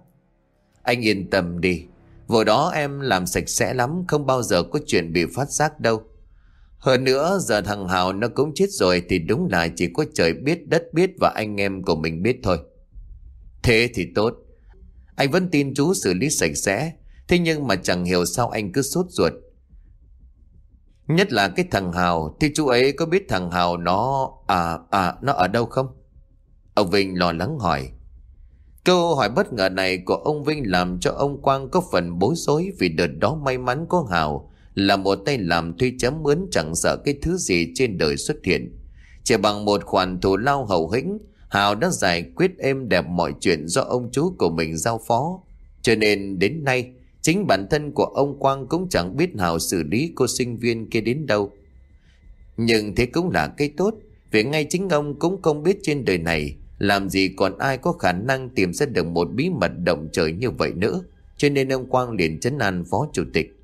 Anh yên tâm đi. Vừa đó em làm sạch sẽ lắm, không bao giờ có chuyện bị phát giác đâu. Hơn nữa, giờ thằng Hào nó cũng chết rồi thì đúng là chỉ có trời biết, đất biết và anh em của mình biết thôi. Thế thì tốt. Anh vẫn tin chú xử lý sạch sẽ, thế nhưng mà chẳng hiểu sao anh cứ sốt ruột. Nhất là cái thằng Hào, thì chú ấy có biết thằng Hào nó... À, à, nó ở đâu không? Ông Vinh lo lắng hỏi. Câu hỏi bất ngờ này của ông Vinh làm cho ông Quang có phần bối rối vì đợt đó may mắn có Hào là một tay làm thuê chấm mướn chẳng sợ cái thứ gì trên đời xuất hiện. Chỉ bằng một khoản thù lao hậu hĩnh, Hào đã giải quyết êm đẹp mọi chuyện do ông chú của mình giao phó. Cho nên đến nay, chính bản thân của ông Quang cũng chẳng biết Hào xử lý cô sinh viên kia đến đâu. Nhưng thế cũng là cái tốt, vì ngay chính ông cũng không biết trên đời này làm gì còn ai có khả năng tìm ra được một bí mật động trời như vậy nữa. Cho nên ông Quang liền chấn an phó chủ tịch.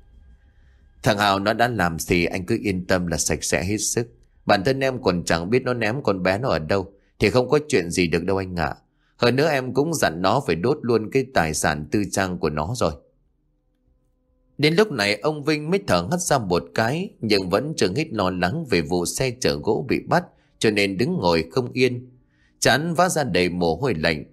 Thằng Hào nó đã làm gì, anh cứ yên tâm là sạch sẽ hết sức. Bản thân em còn chẳng biết nó ném con bé nó ở đâu. Thì không có chuyện gì được đâu anh ạ. Hơn nữa em cũng dặn nó phải đốt luôn cái tài sản tư trang của nó rồi. Đến lúc này, ông Vinh mới thở hắt ra một cái, nhưng vẫn chưa hết lo lắng về vụ xe chở gỗ bị bắt, cho nên đứng ngồi không yên. Chán vã ra đầy mồ hôi lạnh.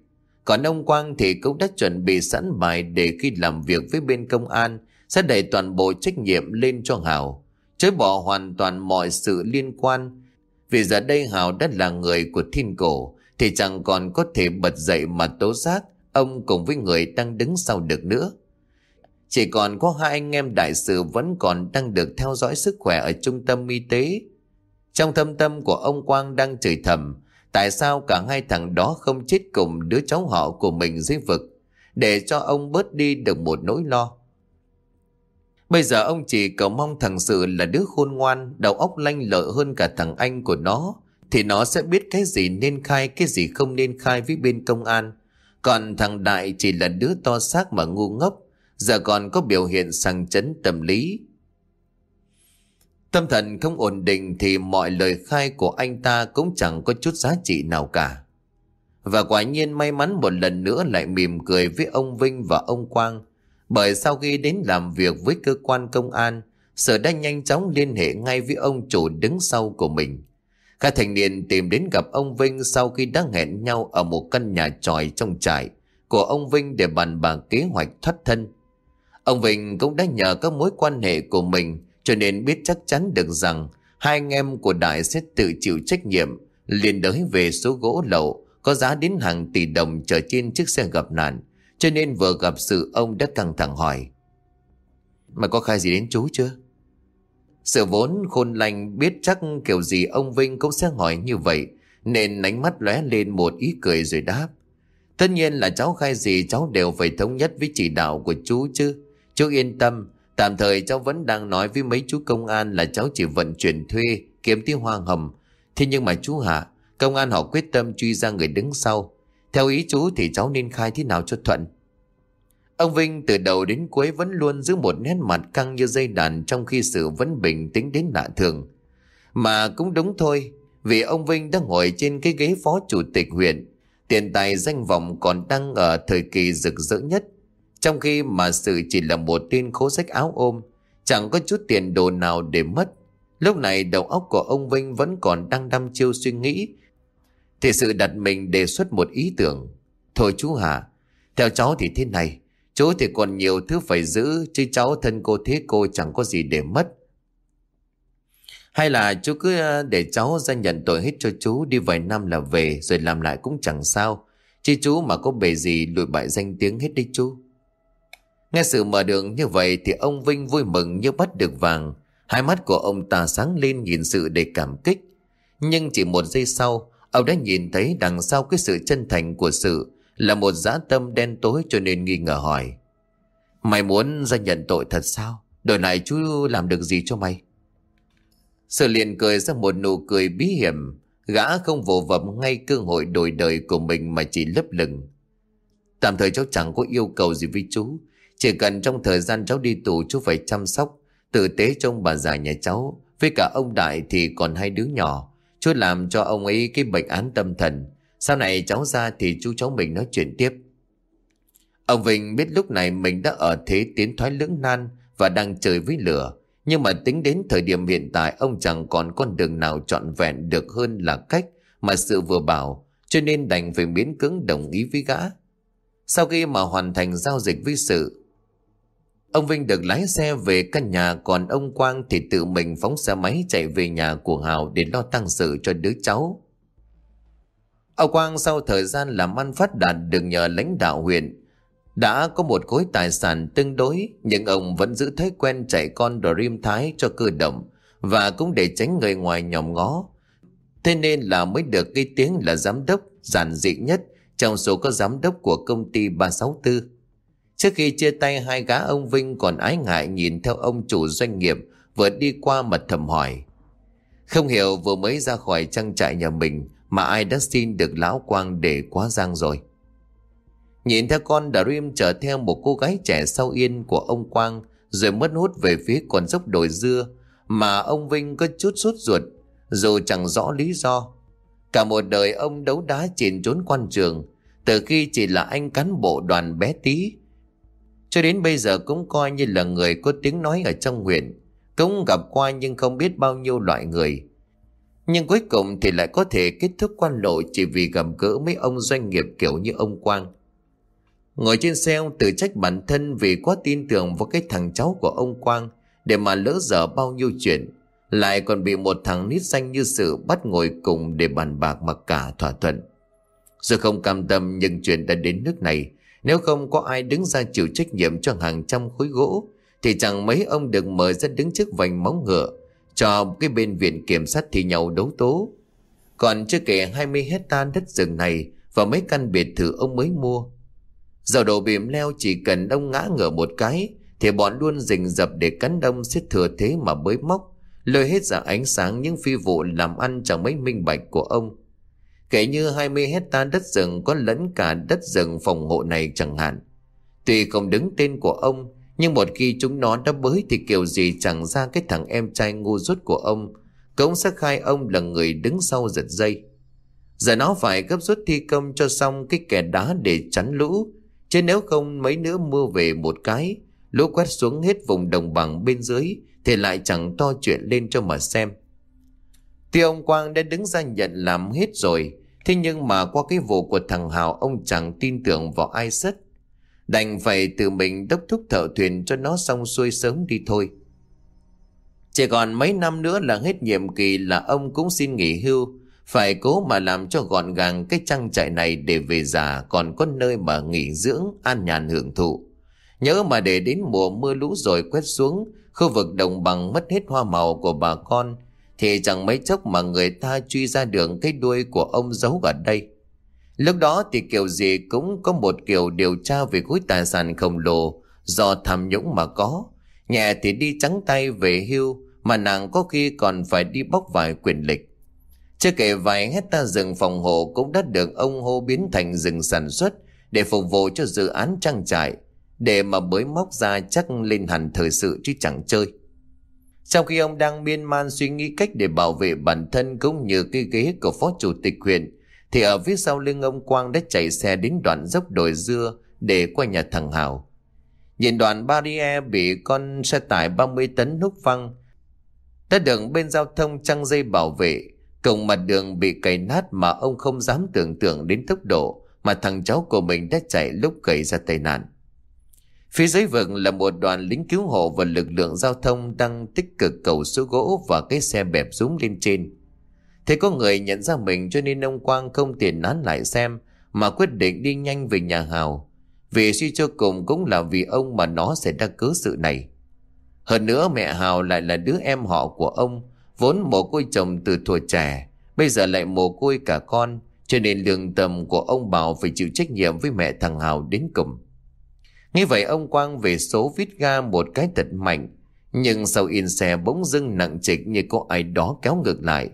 Còn ông Quang thì cũng đã chuẩn bị sẵn bài để khi làm việc với bên công an, sẽ đẩy toàn bộ trách nhiệm lên cho Hào. Chối bỏ hoàn toàn mọi sự liên quan. Vì giờ đây Hào đã là người của thiên cổ, thì chẳng còn có thể bật dậy mà tố giác ông cùng với người đang đứng sau được nữa. Chỉ còn có hai anh em đại sự vẫn còn đang được theo dõi sức khỏe ở trung tâm y tế. Trong thâm tâm của ông Quang đang chửi thầm Tại sao cả hai thằng đó không chết cùng đứa cháu họ của mình dưới vực Để cho ông bớt đi được một nỗi lo Bây giờ ông chỉ cầu mong thằng Sự là đứa khôn ngoan Đầu óc lanh lợi hơn cả thằng anh của nó thì nó sẽ biết cái gì nên khai cái gì không nên khai với bên công an. Còn thằng Đại chỉ là đứa to xác mà ngu ngốc, giờ còn có biểu hiện sang chấn tâm lý. Tâm thần không ổn định thì mọi lời khai của anh ta cũng chẳng có chút giá trị nào cả. Và quả nhiên may mắn một lần nữa lại mỉm cười với ông Vinh và ông Quang. Bởi sau khi đến làm việc với cơ quan công an, Sở đã nhanh chóng liên hệ ngay với ông chủ đứng sau của mình. Các thành niên tìm đến gặp ông Vinh sau khi đã hẹn nhau ở một căn nhà tròi trong trại của ông Vinh để bàn bạc kế hoạch thoát thân. Ông Vinh cũng đã nhờ các mối quan hệ của mình cho nên biết chắc chắn được rằng hai anh em của Đại sẽ tự chịu trách nhiệm, liền đới về số gỗ lậu, có giá đến hàng tỷ đồng chở trên chiếc xe gặp nạn cho nên vừa gặp sự, ông đã căng thẳng hỏi, Mà có khai gì đến chú chưa? Sự vốn khôn lành biết chắc kiểu gì ông Vinh cũng sẽ hỏi như vậy, nên ánh mắt lóe lên một ý cười rồi đáp, Tất nhiên là cháu khai gì cháu đều phải thống nhất với chỉ đạo của chú chứ Chú yên tâm Tạm thời cháu vẫn đang nói với mấy chú công an là cháu chỉ vận chuyển thuê kiếm tiếng hoang hầm Thế nhưng mà chú hả Công an họ quyết tâm truy ra người đứng sau Theo ý chú thì cháu nên khai thế nào cho thuận Ông Vinh từ đầu đến cuối vẫn luôn giữ một nét mặt căng như dây đàn trong khi sự vẫn bình tĩnh đến lạ thường. Mà cũng đúng thôi, vì ông Vinh đang ngồi trên cái ghế phó chủ tịch huyện, tiền tài danh vọng còn đang ở thời kỳ rực rỡ nhất. Trong khi mà sự chỉ là một tin khố sách áo ôm, chẳng có chút tiền đồ nào để mất. Lúc này đầu óc của ông Vinh vẫn còn đang đăm chiêu suy nghĩ, thì sự đặt mình đề xuất một ý tưởng. Thôi chú Hà, theo cháu thì thế này, Chú thì còn nhiều thứ phải giữ Chứ cháu thân cô thế cô chẳng có gì để mất. Hay là chú cứ ờ, để cháu ra nhận tội hết cho chú Đi vài năm là về Rồi làm lại cũng chẳng sao. Chứ chú mà có bề gì lùi bại danh tiếng hết đi chú. Nghe sự mở đường như vậy Thì ông Vinh vui mừng như bắt được vàng Hai mắt của ông ta sáng lên nhìn sự để cảm kích Nhưng chỉ một giây sau, Ông đã nhìn thấy đằng sau cái sự chân thành của sự là một dã tâm đen tối cho nên nghi ngờ hỏi. Mày muốn ra nhận tội thật sao? Đời này chú làm được gì cho mày? Sự liền cười ra một nụ cười bí hiểm. Gã không vồ vập ngay cơ hội đổi đời của mình mà chỉ lấp lửng. Tạm thời cháu chẳng có yêu cầu gì với chú. Chỉ cần trong thời gian cháu đi tù chú phải chăm sóc, tử tế trong bà già nhà cháu. Với cả ông Đại thì còn hai đứa nhỏ. Chú làm cho ông ấy cái bệnh án tâm thần. Sau này cháu ra thì chú cháu mình nói chuyện tiếp. Ông Vinh biết lúc này mình đã ở thế tiến thoái lưỡng nan và đang chơi với lửa. Nhưng mà tính đến thời điểm hiện tại ông chẳng còn con đường nào trọn vẹn được hơn là cách mà sự vừa bảo cho nên đành phải miễn cưỡng đồng ý với gã. Sau khi mà hoàn thành giao dịch với sự Ông Vinh được lái xe về căn nhà, còn ông Quang thì tự mình phóng xe máy chạy về nhà của Hào để lo tăng sự cho đứa cháu. Ông Quang sau thời gian làm ăn phát đạt được nhờ lãnh đạo huyện, đã có một khối tài sản tương đối, nhưng ông vẫn giữ thói quen chạy con Dream Thái cho cơ động và cũng để tránh người ngoài nhòm ngó. Thế nên là mới được cái tiếng là giám đốc giản dị nhất trong số các giám đốc của công ty 364. Trước khi chia tay, hai gã ông Vinh còn ái ngại nhìn theo ông chủ doanh nghiệp, vừa đi qua mặt thầm hỏi. Không hiểu vừa mới ra khỏi trang trại nhà mình mà ai đã xin được lão quang để quá giang rồi. Nhìn theo con Dream chở theo một cô gái trẻ sau yên của ông Quang, rồi mất hút về phía con dốc đồi dưa, mà ông Vinh có chút sốt ruột, dù chẳng rõ lý do. Cả một đời ông đấu đá chìn trốn quan trường, từ khi chỉ là anh cán bộ đoàn bé tí cho đến bây giờ cũng coi như là người có tiếng nói ở trong huyện cũng gặp qua nhưng không biết bao nhiêu loại người nhưng cuối cùng thì lại có thể kết thúc quan lộ chỉ vì gặp gỡ mấy ông doanh nghiệp kiểu như ông Quang. Ngồi trên xe, ông tự trách bản thân vì quá tin tưởng vào cái thằng cháu của ông Quang để mà lỡ dở bao nhiêu chuyện. Lại còn bị một thằng nít xanh như sự bắt ngồi cùng để bàn bạc mặc cả thỏa thuận. Dù không cam tâm nhưng chuyện đã đến nước này. Nếu không có ai đứng ra chịu trách nhiệm cho hàng trăm khối gỗ, thì chẳng mấy ông được mời ra đứng trước vành móng ngựa, cho cái bên viện kiểm sát thì nhau đấu tố. Còn chưa kể 20 hecta đất rừng này và mấy căn biệt thự ông mới mua. Dầu đồ bìm leo chỉ cần ông ngã ngửa một cái, thì bọn luôn rình dập để cắn đông xiết thừa thế mà bới móc. lôi hết ra ánh sáng những phi vụ làm ăn chẳng mấy minh bạch của ông. Kể như 20 hecta đất rừng có lẫn cả đất rừng phòng hộ này chẳng hạn. Tuy không đứng tên của ông, nhưng một khi chúng nó đã bới thì kiểu gì chẳng ra cái thằng em trai ngu rút của ông, cũng sẽ khai ông là người đứng sau giật dây. Giờ nó phải gấp rút thi công cho xong cái kẻ đá để chắn lũ, chứ nếu không mấy nữa mưa về một cái, lũ quét xuống hết vùng đồng bằng bên dưới thì lại chẳng to chuyện lên cho mà xem. Tuy ông Quang đã đứng ra nhận làm hết rồi, thế nhưng mà qua cái vụ của thằng Hào ông chẳng tin tưởng vào ai sất. Đành phải tự mình đốc thúc thợ thuyền cho nó xong xuôi sớm đi thôi. Chỉ còn mấy năm nữa là hết nhiệm kỳ là ông cũng xin nghỉ hưu, phải cố mà làm cho gọn gàng cái trang trại này để về già còn có nơi mà nghỉ dưỡng, an nhàn hưởng thụ. Nhớ mà để đến mùa mưa lũ rồi quét xuống, khu vực đồng bằng mất hết hoa màu của bà con, thì chẳng mấy chốc mà người ta truy ra đường cái đuôi của ông giấu ở đây. Lúc đó thì kiểu gì cũng có một kiểu điều tra về khối tài sản khổng lồ do tham nhũng mà có. Nhẹ thì đi trắng tay về hưu, mà nàng có khi còn phải đi bóc vài quyền lịch. Chưa kể vài hecta rừng phòng hộ cũng đã được ông hô biến thành rừng sản xuất để phục vụ cho dự án trang trại, để mà bới móc ra chắc lên hẳn thời sự chứ chẳng chơi. Trong khi ông đang miên man suy nghĩ cách để bảo vệ bản thân cũng như cái ghế của phó chủ tịch huyện, thì ở phía sau lưng ông Quang đã chạy xe đến đoạn dốc đồi dưa để qua nhà thằng Hào. Nhìn đoạn barrier bị con xe tải 30 tấn hút văng, đã đường bên giao thông trăng dây bảo vệ, cổng mặt đường bị cày nát mà ông không dám tưởng tượng đến tốc độ mà thằng cháu của mình đã chạy lúc gây ra tai nạn. Phía dưới vực là một đoàn lính cứu hộ và lực lượng giao thông đang tích cực cầu số gỗ và cái xe bẹp rúm lên trên. Thế có người nhận ra mình cho nên ông Quang không tiền nán lại xem mà quyết định đi nhanh về nhà Hào. Vì suy cho cùng cũng là vì ông mà nó sẽ đắc cớ sự này. Hơn nữa mẹ Hào lại là đứa em họ của ông, vốn mồ côi chồng từ tuổi trẻ, bây giờ lại mồ côi cả con, cho nên lương tâm của ông Bảo phải chịu trách nhiệm với mẹ thằng Hào đến cùng. Như vậy ông Quang về số vít ga một cái thật mạnh, nhưng sau in xe bỗng dưng nặng trịch như có ai đó kéo ngược lại,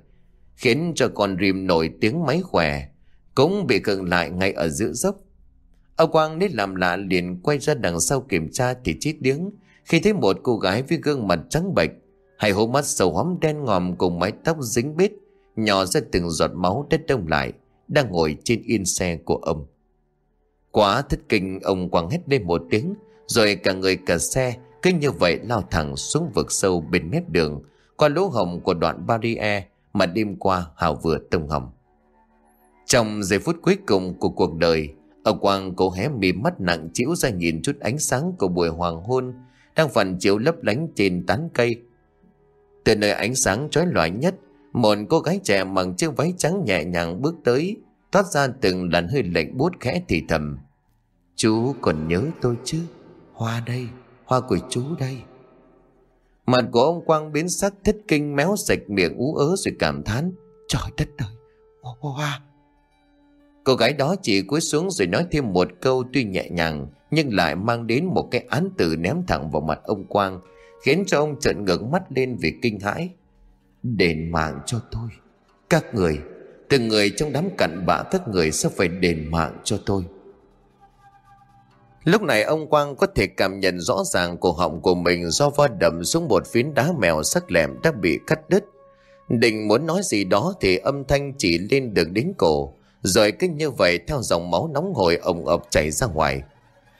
khiến cho con rìm nổi tiếng máy khỏe, cũng bị cường lại ngay ở giữa dốc. Ông Quang nít làm lạ liền quay ra đằng sau kiểm tra thì chết điếng khi thấy một cô gái với gương mặt trắng bệch, hai hố mắt sầu hóm đen ngòm cùng mái tóc dính bít, nhỏ ra từng giọt máu đất đông lại, đang ngồi trên yên xe của ông. Quá thất kinh, ông quăng hết lên một tiếng, Rồi cả người cả xe Cứ như vậy lao thẳng xuống vực sâu bên mép đường, Qua lỗ hồng của đoạn barrier Mà đêm qua Hào vừa tông hồng Trong giây phút cuối cùng của cuộc đời, Ông Quang cố hé mì mắt nặng chịu ra nhìn chút ánh sáng của buổi hoàng hôn Đang phản chiếu lấp lánh trên tán cây. Từ nơi ánh sáng chói lọi nhất, Một cô gái trẻ mặc chiếc váy trắng nhẹ nhàng bước tới Toát ra từng làn hơi lạnh buốt khẽ thì thầm, Chú còn nhớ tôi chứ? Hoa đây, Hoa của chú đây. Mặt của ông Quang biến sắc thất kinh, méo sạch miệng ú ớ rồi cảm thán, Trời đất ơi, Hoa Cô gái đó chỉ cúi xuống rồi nói thêm một câu tuy nhẹ nhàng, Nhưng lại mang đến một cái án tử ném thẳng vào mặt ông Quang, Khiến cho ông trợn ngẩng mắt lên vì kinh hãi. Đền mạng cho tôi, Các người Từng người trong đám cặn bã các người sẽ phải đền mạng cho tôi Lúc này ông Quang có thể cảm nhận rõ ràng cổ họng của mình do va đầm xuống một phiến đá mèo sắc lẹm đã bị cắt đứt. Định muốn nói gì đó thì âm thanh chỉ lên được đến cổ, rồi cứ như vậy theo dòng máu nóng hổi ồng ập chảy ra ngoài.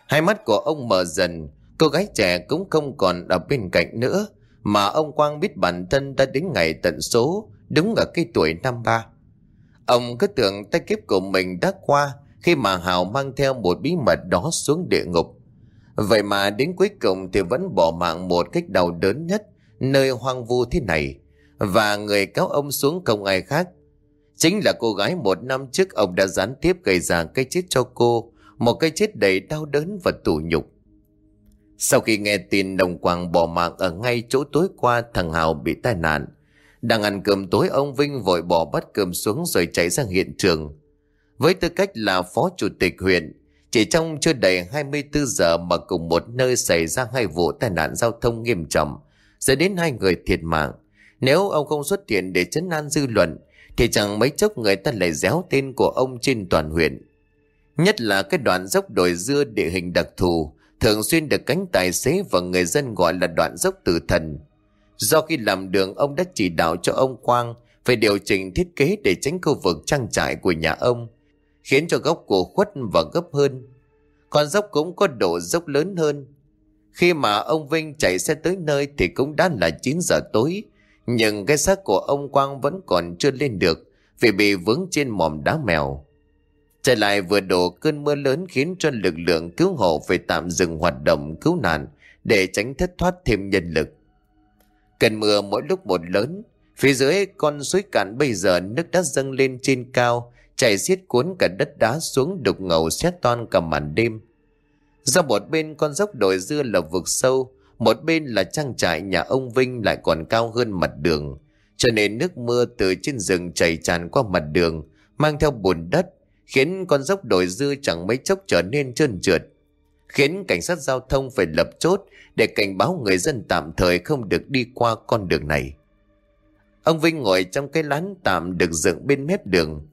Hai mắt của ông mở dần, cô gái trẻ cũng không còn ở bên cạnh nữa, mà ông Quang biết bản thân đã đến ngày tận số, đúng ở cái tuổi năm ba. Ông cứ tưởng tay kiếp của mình đã qua khi mà Hào mang theo một bí mật đó xuống địa ngục. Vậy mà đến cuối cùng thì vẫn bỏ mạng một cách đau đớn nhất nơi hoang vu thế này và người kéo ông xuống không ai khác. Chính là cô gái một năm trước ông đã gián tiếp gây ra cái chết cho cô, một cái chết đầy đau đớn và tủ nhục. Sau khi nghe tin đồng quang bỏ mạng ở ngay chỗ tối qua thằng Hào bị tai nạn, đang ăn cơm tối ông Vinh vội bỏ bát cơm xuống rồi chạy sang hiện trường. Với tư cách là phó chủ tịch huyện, chỉ trong chưa đầy 24 giờ mà cùng một nơi xảy ra hai vụ tai nạn giao thông nghiêm trọng, dẫn đến hai người thiệt mạng. Nếu ông không xuất hiện để chấn an dư luận Thì chẳng mấy chốc người ta lại déo tên của ông trên toàn huyện Nhất là cái đoạn dốc đồi dưa địa hình đặc thù Thường xuyên được cánh tài xế và người dân gọi là đoạn dốc tử thần Do khi làm đường, ông đã chỉ đạo cho ông Quang Phải điều chỉnh thiết kế để tránh khu vực trang trại của nhà ông, Khiến cho góc của khuất và gấp hơn. Con dốc cũng có độ dốc lớn hơn. Khi mà ông Vinh chạy xe tới nơi thì cũng đã là 9 giờ tối, Nhưng cái xác của ông Quang vẫn còn chưa lên được Vì bị vướng trên mỏm đá mèo. Trở lại vừa đổ cơn mưa lớn khiến cho lực lượng cứu hộ phải tạm dừng hoạt động cứu nạn để tránh thất thoát thêm nhân lực. Cơn mưa mỗi lúc một lớn, phía dưới con suối cạn bây giờ nước đã dâng lên trên cao, chảy xiết cuốn cả đất đá xuống đục ngầu xét toan cả màn đêm. Do một bên con dốc đồi dưa là vực sâu, một bên là trang trại nhà ông Vinh lại còn cao hơn mặt đường, cho nên nước mưa từ trên rừng chảy tràn qua mặt đường, mang theo bùn đất, khiến con dốc đồi dưa chẳng mấy chốc trở nên trơn trượt, khiến cảnh sát giao thông phải lập chốt để cảnh báo người dân tạm thời không được đi qua con đường này. Ông Vinh ngồi trong cái lán tạm được dựng bên mép đường,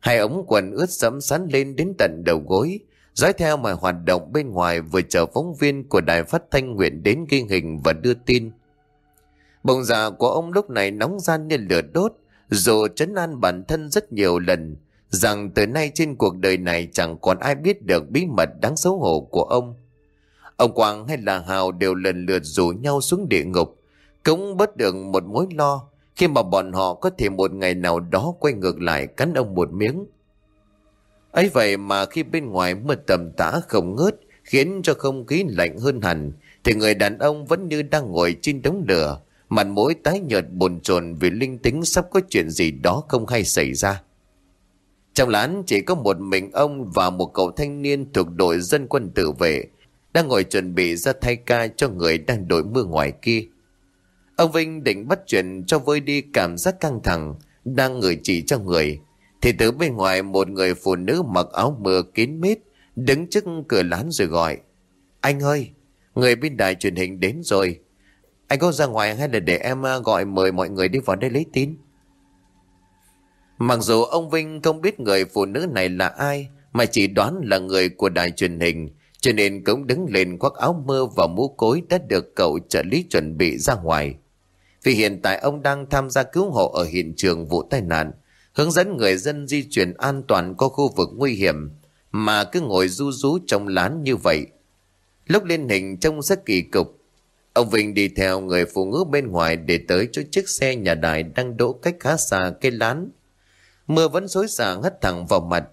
hai ống quần ướt sẫm sắn lên đến tận đầu gối, dõi theo mọi hoạt động bên ngoài vừa chờ phóng viên của đài phát thanh nguyện đến ghi hình và đưa tin. Bồng già dạ của ông lúc này nóng gian như lửa đốt, dù chấn an bản thân rất nhiều lần, rằng từ nay trên cuộc đời này chẳng còn ai biết được bí mật đáng xấu hổ của ông. Ông Quang hay là Hào đều lần lượt rủ nhau xuống địa ngục, cũng bớt được một mối lo khi mà bọn họ có thể một ngày nào đó quay ngược lại cắn ông một miếng. ấy vậy mà khi bên ngoài mưa tầm tã không ngớt khiến cho không khí lạnh hơn hẳn thì người đàn ông vẫn như đang ngồi trên đống lửa mặt mũi tái nhợt bồn chồn vì linh tính sắp có chuyện gì đó không hay xảy ra. Trong lán chỉ có một mình ông và một cậu thanh niên thuộc đội dân quân tự vệ đang ngồi chuẩn bị ra thay ca cho người đang đổi mưa ngoài kia. Ông Vinh định bắt chuyện cho vơi đi cảm giác căng thẳng đang ngửi chỉ cho người. Thì từ bên ngoài một người phụ nữ mặc áo mưa kín mít đứng trước cửa lán rồi gọi. Anh ơi, người bên đài truyền hình đến rồi. Anh có ra ngoài hay là để em à, gọi mời mọi người đi vào đây lấy tin? Mặc dù ông Vinh không biết người phụ nữ này là ai, mà chỉ đoán là người của đài truyền hình, cho nên cũng đứng lên khoác áo mưa và mũ cối đã được cậu trợ lý chuẩn bị ra ngoài. Vì hiện tại ông đang tham gia cứu hộ ở hiện trường vụ tai nạn, hướng dẫn người dân di chuyển an toàn qua khu vực nguy hiểm, mà cứ ngồi du rú trong lán như vậy. Lúc lên hình trông rất kỳ cục, ông Vinh đi theo người phụ nữ bên ngoài để tới chỗ chiếc xe nhà đài đang đỗ cách khá xa cây lán. Mưa vẫn xối xả hất thẳng vào mặt.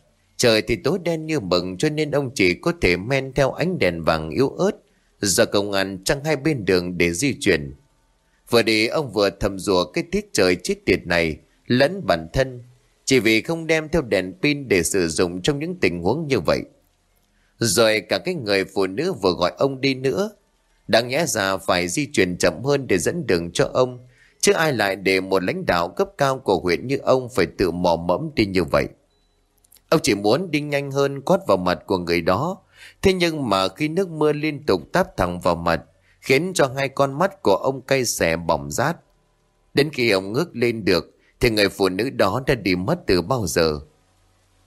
Trời thì tối đen như mực, cho nên ông chỉ có thể men theo ánh đèn vàng yếu ớt. Giờ công an trăng hai bên đường để di chuyển. Vừa đi, ông vừa thầm rủa cái tiết trời chết tiệt này, lẫn bản thân. Chỉ vì không đem theo đèn pin để sử dụng trong những tình huống như vậy. Rồi cả cái người phụ nữ vừa gọi ông đi nữa. Đáng nhẽ ra phải di chuyển chậm hơn để dẫn đường cho ông, Chứ ai lại để một lãnh đạo cấp cao của huyện như ông phải tự mò mẫm đi như vậy. Ông chỉ muốn đi nhanh hơn quát vào mặt của người đó. Thế nhưng mà khi nước mưa liên tục táp thẳng vào mặt, khiến cho hai con mắt của ông cay xẻ bỏng rát. Đến khi ông ngước lên được, thì người phụ nữ đó đã đi mất từ bao giờ.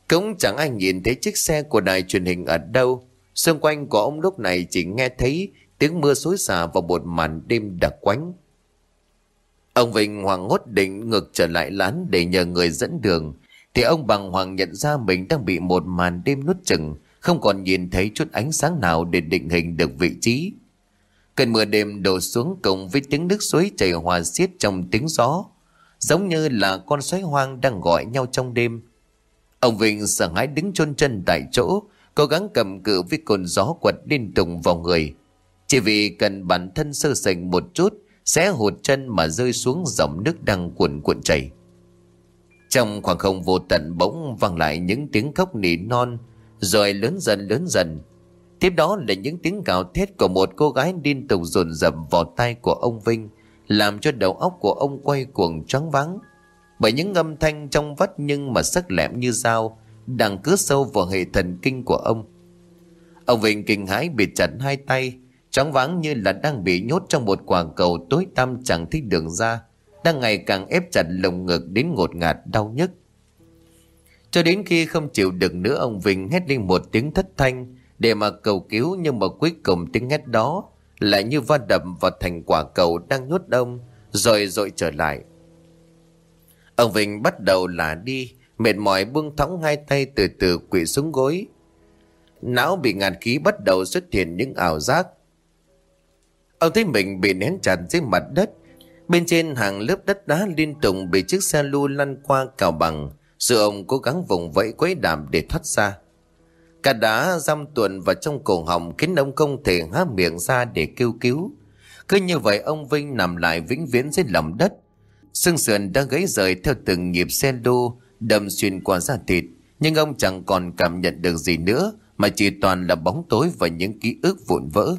Cũng chẳng ai nhìn thấy chiếc xe của đài truyền hình ở đâu. Xung quanh của ông lúc này chỉ nghe thấy tiếng mưa xối xả vào một màn đêm đặc quánh. Ông Vinh hoàng hốt định ngược trở lại lán để nhờ người dẫn đường. Thì ông bằng hoàng nhận ra mình đang bị một màn đêm nuốt chừng, không còn nhìn thấy chút ánh sáng nào để định hình được vị trí. Cơn mưa đêm đổ xuống cùng với tiếng nước suối chảy hòa xiết trong tiếng gió, giống như là con xoáy hoang đang gọi nhau trong đêm. Ông Vinh sợ hãi đứng chôn chân tại chỗ, cố gắng cầm cự với cơn gió quật liên tục vào người. Chỉ vì cần bản thân sơ sành một chút sẽ hụt chân mà rơi xuống dòng nước đang cuộn cuộn chảy. Trong khoảng không vô tận bỗng vang lại những tiếng khóc nỉ non, rồi lớn dần lớn dần. Tiếp đó là những tiếng gào thét của một cô gái điên tục dồn dập vào tay của ông Vinh, làm cho đầu óc của ông quay cuồng choáng vắng Bởi những âm thanh trong vắt nhưng mà sắc lẹm như dao, đang cứa sâu vào hệ thần kinh của ông. Ông Vinh kinh hãi bị chặt hai tay, Choáng vắng như là đang bị nhốt trong một quả cầu tối tăm chẳng thích đường ra đang ngày càng ép chặt lồng ngực đến ngột ngạt đau nhức. Cho đến khi không chịu được nữa ông Vinh hét lên một tiếng thất thanh để mà cầu cứu nhưng mà cuối cùng tiếng hét đó lại như va đập vào thành quả cầu đang nhốt ông rồi dội trở lại. Ông Vinh bắt đầu là đi, mệt mỏi buông thõng hai tay từ từ quỵ xuống gối. Não bị ngạt khí bắt đầu xuất hiện những ảo giác. Ông thấy mình bị nén chặt dưới mặt đất, bên trên hàng lớp đất đá liên tục bị chiếc xe lu lăn qua cào bằng, sự ông cố gắng vùng vẫy quấy đàm để thoát ra. Cả đá giam tuần vào trong cổ họng khiến ông không thể há miệng ra để kêu cứu. Cứ như vậy ông Vinh nằm lại vĩnh viễn dưới lòng đất. Xương sườn đã gãy rời theo từng nhịp xe đô đâm xuyên qua da thịt. Nhưng ông chẳng còn cảm nhận được gì nữa mà chỉ toàn là bóng tối và những ký ức vụn vỡ.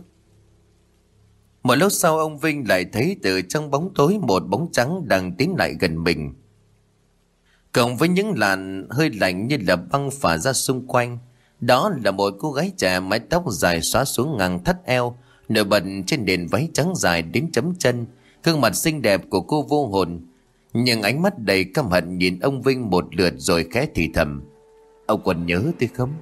Một lúc sau ông Vinh lại thấy từ trong bóng tối một bóng trắng đang tiến lại gần mình. Cộng với những làn hơi lạnh như là băng phả ra xung quanh. Đó là một cô gái trẻ mái tóc dài xóa xuống ngang thắt eo, nổi bật trên nền váy trắng dài đến chấm chân. Gương mặt xinh đẹp của cô vô hồn. Nhưng ánh mắt đầy căm hận nhìn ông Vinh một lượt rồi khẽ thì thầm. Ông còn nhớ tôi không?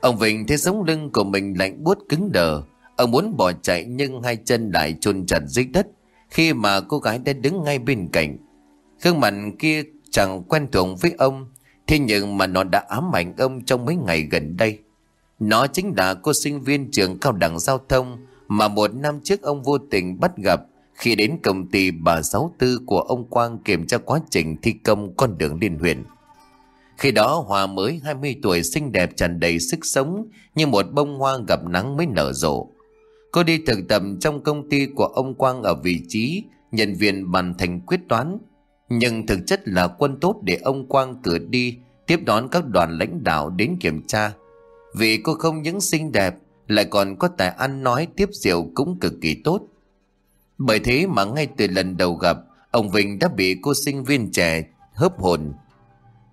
Ông Vinh thấy sống lưng của mình lạnh buốt cứng đờ. Ông muốn bỏ chạy nhưng hai chân lại chôn chặt dưới đất. Khi mà cô gái đã đứng ngay bên cạnh. Khương mặt kia chẳng quen thuộc với ông. Thế nhưng mà nó đã ám ảnh ông trong mấy ngày gần đây. Nó chính là cô sinh viên trường cao đẳng giao thông Mà một năm trước ông vô tình bắt gặp Khi đến công ty bà sáu tư của ông Quang kiểm tra quá trình thi công con đường liên huyện. Khi đó Hòa mới 20 tuổi, xinh đẹp, tràn đầy sức sống Như một bông hoa gặp nắng mới nở rộ. Cô đi thực tập trong công ty của ông Quang ở vị trí nhân viên bàn thành quyết toán nhưng thực chất là quân tốt để ông Quang cử đi tiếp đón các đoàn lãnh đạo đến kiểm tra. Vì cô không những xinh đẹp, lại còn có tài ăn nói tiếp rượu cũng cực kỳ tốt. Bởi thế mà ngay từ lần đầu gặp, ông Vinh đã bị cô sinh viên trẻ hớp hồn.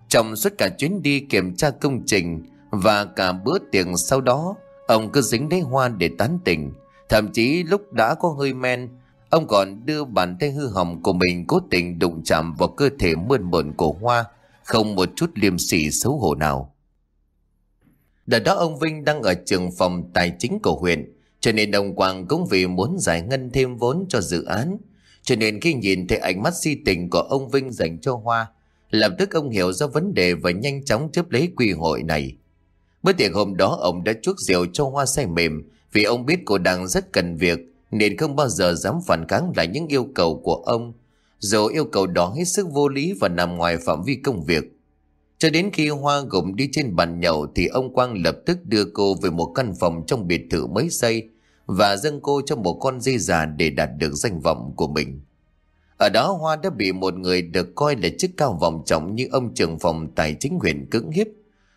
Trong suốt cả chuyến đi kiểm tra công trình và cả bữa tiệc sau đó, ông cứ dính lấy hoa để tán tỉnh. Thậm chí lúc đã có hơi men, Ông còn đưa bàn tay hư hỏng của mình cố tình đụng chạm vào cơ thể mơn mởn của Hoa, không một chút liêm sỉ xấu hổ nào. Đợt đó ông Vinh đang ở trường phòng tài chính của huyện, cho nên ông Quang cũng vì muốn giải ngân thêm vốn cho dự án. Cho nên khi nhìn thấy ánh mắt si tình của ông Vinh dành cho Hoa, lập tức ông hiểu ra vấn đề và nhanh chóng chấp lấy quy hội này. Bữa tiệc hôm đó ông đã chuốc rượu cho Hoa say mềm vì ông biết cô đang rất cần việc nên không bao giờ dám phản kháng lại những yêu cầu của ông, dù yêu cầu đó hết sức vô lý và nằm ngoài phạm vi công việc. Cho đến khi Hoa gục đi trên bàn nhậu thì ông Quang lập tức đưa cô về một căn phòng trong biệt thự mới xây và dâng cô cho một con dây già để đạt được danh vọng của mình. Ở đó Hoa đã bị một người được coi là chức cao vọng trọng như ông trưởng phòng tài chính huyện cưỡng hiếp.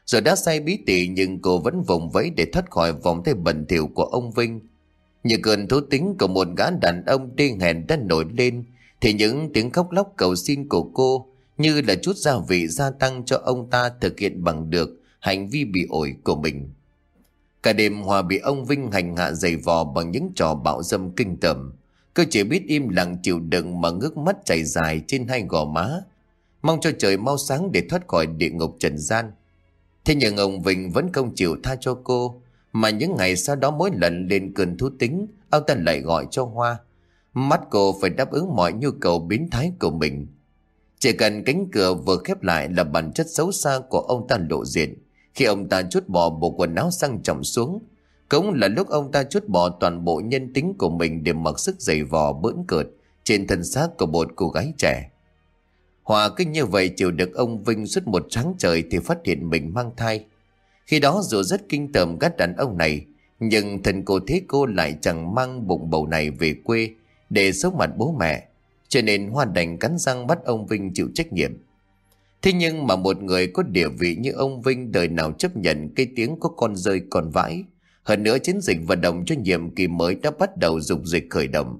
Rồi đã say bí tỉ nhưng cô vẫn vùng vẫy để thoát khỏi vòng tay bẩn thỉu của ông Vinh. Như cơn thú tính của một gã đàn ông đê hèn đã nổi lên, Thì những tiếng khóc lóc cầu xin của cô Như là chút gia vị gia tăng cho ông ta thực hiện bằng được Hành vi bị ổi của mình. Cả đêm Hòa bị ông Vinh hành hạ dày vò bằng những trò bạo dâm kinh tởm. Cơ chỉ biết im lặng chịu đựng mà ngước mắt chảy dài trên hai gò má, Mong cho trời mau sáng để thoát khỏi địa ngục trần gian. Thế nhưng ông Vinh vẫn không chịu tha cho cô, mà những ngày sau đó mỗi lần lên cơn thú tính, Ông ta lại gọi cho Hoa. Mắt cô phải đáp ứng mọi nhu cầu biến thái của mình. Chỉ cần cánh cửa vừa khép lại Là bản chất xấu xa của ông ta lộ diện. Khi ông ta chút bỏ bộ quần áo sang trọng xuống, Cũng là lúc ông ta chút bỏ toàn bộ nhân tính của mình Để mặc sức giày vò bỡn cợt Trên thân xác của một cô gái trẻ. Hòa cứ như vậy chịu được ông Vinh suốt một tháng trời Thì phát hiện mình mang thai khi đó dù rất kinh tởm các đàn ông này, nhưng thần cô thế cô lại chẳng mang bụng bầu này về quê để sống mặt bố mẹ, cho nên Hoa đành cắn răng bắt ông Vinh chịu trách nhiệm. Thế nhưng mà một người có địa vị như ông Vinh đời nào chấp nhận cái tiếng có con rơi còn vãi. Hơn nữa chiến dịch vận động cho nhiệm kỳ mới đã bắt đầu dục dịch khởi động.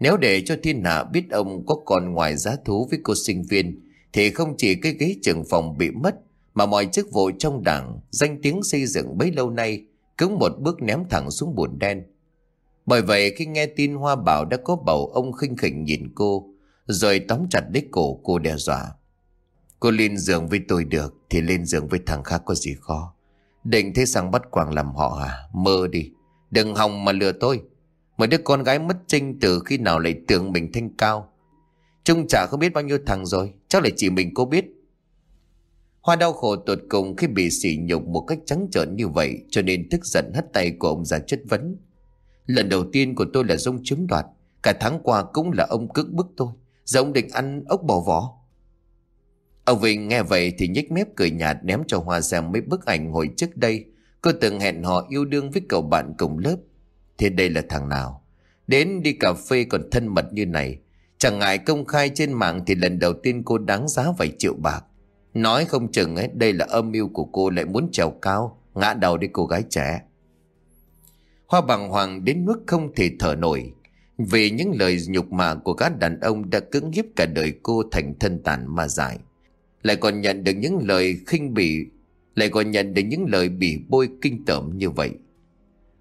Nếu để cho thiên hạ biết ông có còn ngoài giá thú với cô sinh viên, thì không chỉ cái ghế trưởng phòng bị mất, mà mọi chức vụ trong đảng, danh tiếng xây dựng bấy lâu nay cứ một bước ném thẳng xuống bùn đen. Bởi vậy khi nghe tin Hoa Bảo đã có bầu ông khinh khỉnh nhìn cô, Rồi tóm chặt đích cổ cô đe dọa. Cô lên giường với tôi được Thì lên giường với thằng khác có gì khó. Định thế sang bắt quàng làm họ à Mơ đi. Đừng hòng mà lừa tôi. Một đứa con gái mất trinh từ khi nào lại tưởng mình thanh cao? Trung chả không biết bao nhiêu thằng rồi, Chắc là chỉ mình cô biết. Hoa đau khổ tột cùng khi bị sỉ nhục một cách trắng trợn như vậy, Cho nên tức giận hất tay của ông ra chất vấn. Lần đầu tiên của tôi là Dung chiếm đoạt, Cả tháng qua cũng là ông cước bức tôi, Giờ ông định ăn ốc bò vỏ. Ông Vinh nghe vậy thì nhếch mép cười nhạt ném cho Hoa xem mấy bức ảnh hồi trước đây. Cô từng hẹn họ yêu đương với cậu bạn cùng lớp. Thế đây là thằng nào? Đến đi cà phê còn thân mật như này Chẳng ngại công khai trên mạng thì lần đầu tiên cô đáng giá vài triệu bạc. Nói không chừng ấy, đây là âm mưu của cô lại muốn trèo cao Ngã đầu đi cô gái trẻ. Hoa bằng hoàng đến mức không thể thở nổi. Vì những lời nhục mạ của các đàn ông đã cứng hiếp cả đời cô thành thân tàn mà dại. Lại còn nhận được những lời khinh bỉ Lại còn nhận được những lời bỉ bôi kinh tởm như vậy.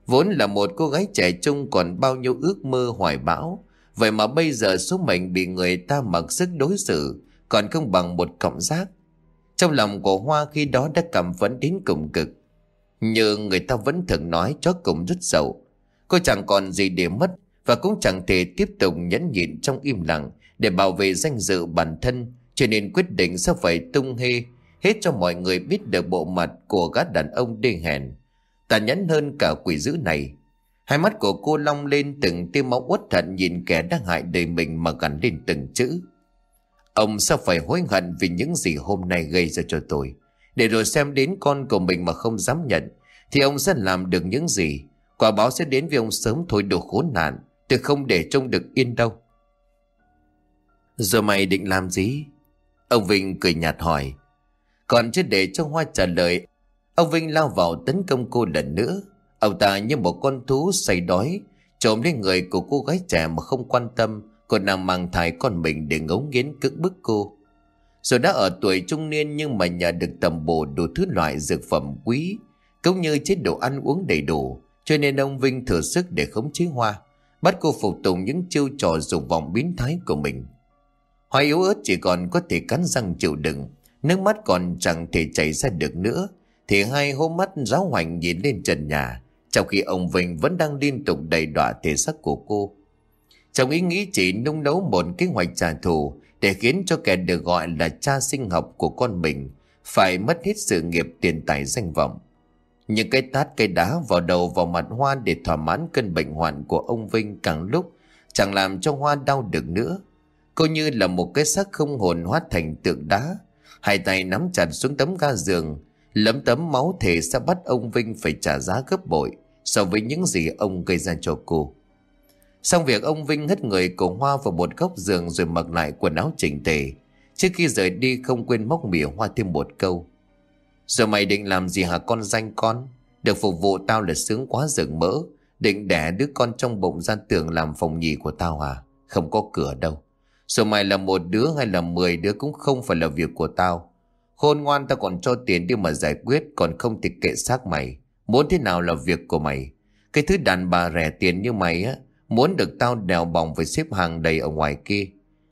Vốn là một cô gái trẻ trung còn bao nhiêu ước mơ hoài bão. Vậy mà bây giờ số mệnh bị người ta mặc sức đối xử, Còn không bằng một cọng rác Trong lòng của Hoa khi đó đã cảm phấn đến cùng cực. Nhưng người ta vẫn thường nói chó cùng rất sầu Cô chẳng còn gì để mất Và cũng chẳng thể tiếp tục nhẫn nhịn trong im lặng Để bảo vệ danh dự bản thân, Cho nên quyết định sẽ phải tung hê, Hết cho mọi người biết được bộ mặt của gã đàn ông đê hèn. Tàn nhẫn hơn cả quỷ dữ này Hai mắt của cô long lên từng tia máu uất thận nhìn kẻ đang hại đời mình mà gắn lên từng chữ. Ông sao phải hối hận vì những gì hôm nay gây ra cho tôi. Để rồi xem đến con của mình mà không dám nhận, thì ông sẽ làm được những gì. Quả báo sẽ đến với ông sớm thôi đồ khốn nạn, tôi không để trông được yên đâu. Giờ mày định làm gì? Ông Vinh cười nhạt hỏi. Còn chưa để cho Hoa trả lời, ông Vinh lao vào tấn công cô lần nữa. Ông ta như một con thú say đói, trộm lên người của cô gái trẻ mà không quan tâm, còn nàng mang thai con mình để ngấu nghiến cưỡng bức cô. Rồi đã ở tuổi trung niên nhưng mà nhờ được tầm bổ đủ thứ loại dược phẩm quý, cũng như chế độ ăn uống đầy đủ, cho nên ông Vinh thừa sức để khống chế Hoa, bắt cô phục tùng những chiêu trò dùng vòng biến thái của mình. Hoa yếu ớt chỉ còn có thể cắn răng chịu đựng, nước mắt còn chẳng thể chảy ra được nữa, thì hai hố mắt giáo hoành nhìn lên trần nhà, trong khi ông Vinh vẫn đang liên tục đầy đọa thể xác của cô. Trong ý nghĩ chỉ nung nấu một kế hoạch trả thù để khiến cho kẻ được gọi là cha sinh học của con mình phải mất hết sự nghiệp tiền tài danh vọng. Những cái tát cây đá vào đầu vào mặt Hoa để thỏa mãn cơn bệnh hoạn của ông Vinh càng lúc chẳng làm cho Hoa đau được nữa. Cô như là một cái xác không hồn hóa thành tượng đá. Hai tay nắm chặt xuống tấm ga giường, lấm tấm máu thể sẽ bắt ông Vinh phải trả giá gấp bội so với những gì ông gây ra cho cô. Xong việc ông Vinh hất người cổ hoa vào một góc giường rồi mặc lại quần áo chỉnh tề. Trước khi rời đi không quên móc mỉa hoa thêm một câu. Giờ mày định làm gì hả con danh con? Được phục vụ tao là sướng quá rừng mỡ. Định đẻ đứa con trong bụng gian tường làm phòng nhì của tao à? Không có cửa đâu. Rồi mày là một đứa hay là mười đứa cũng không phải là việc của tao. Khôn ngoan tao còn cho tiền đi mà giải quyết còn không thì kệ xác mày. Muốn thế nào là việc của mày Cái thứ đàn bà rẻ tiền như mày á Muốn được tao đèo bỏng phải xếp hàng đầy ở ngoài kia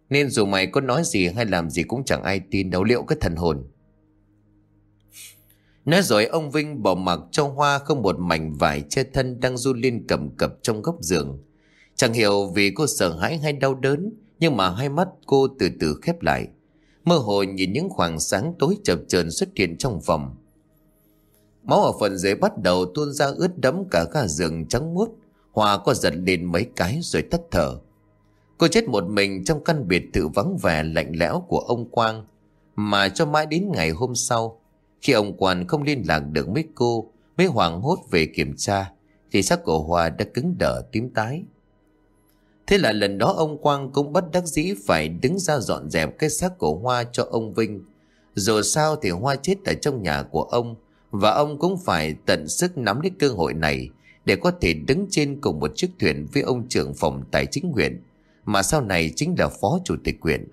Nên dù mày có nói gì hay làm gì cũng chẳng ai tin đâu liệu cái thần hồn Nói rồi ông Vinh bỏ mặc cho hoa không một mảnh vải che thân đang du liên cầm cập trong góc giường. Chẳng hiểu vì cô sợ hãi hay đau đớn, nhưng mà hai mắt cô từ từ khép lại. Mơ hồ nhìn những khoảng sáng tối chập chờn xuất hiện trong phòng. Máu ở phần dưới bắt đầu tuôn ra ướt đẫm cả ga giường trắng muốt. Hòa có giật lên mấy cái rồi tắt thở. Cô chết một mình trong căn biệt thự vắng vẻ lạnh lẽo của ông Quang. Mà cho mãi đến ngày hôm sau, khi ông Quang không liên lạc được với cô, mới hoảng hốt về kiểm tra, thì xác của Hòa đã cứng đờ tím tái. Thế là lần đó ông Quang cũng bất đắc dĩ phải đứng ra dọn dẹp cái xác của Hoa cho ông Vinh. Dù sao thì Hoa chết ở trong nhà của ông, và ông cũng phải tận sức nắm lấy cơ hội này để có thể đứng trên cùng một chiếc thuyền với ông trưởng phòng tài chính huyện, mà sau này chính là phó chủ tịch huyện.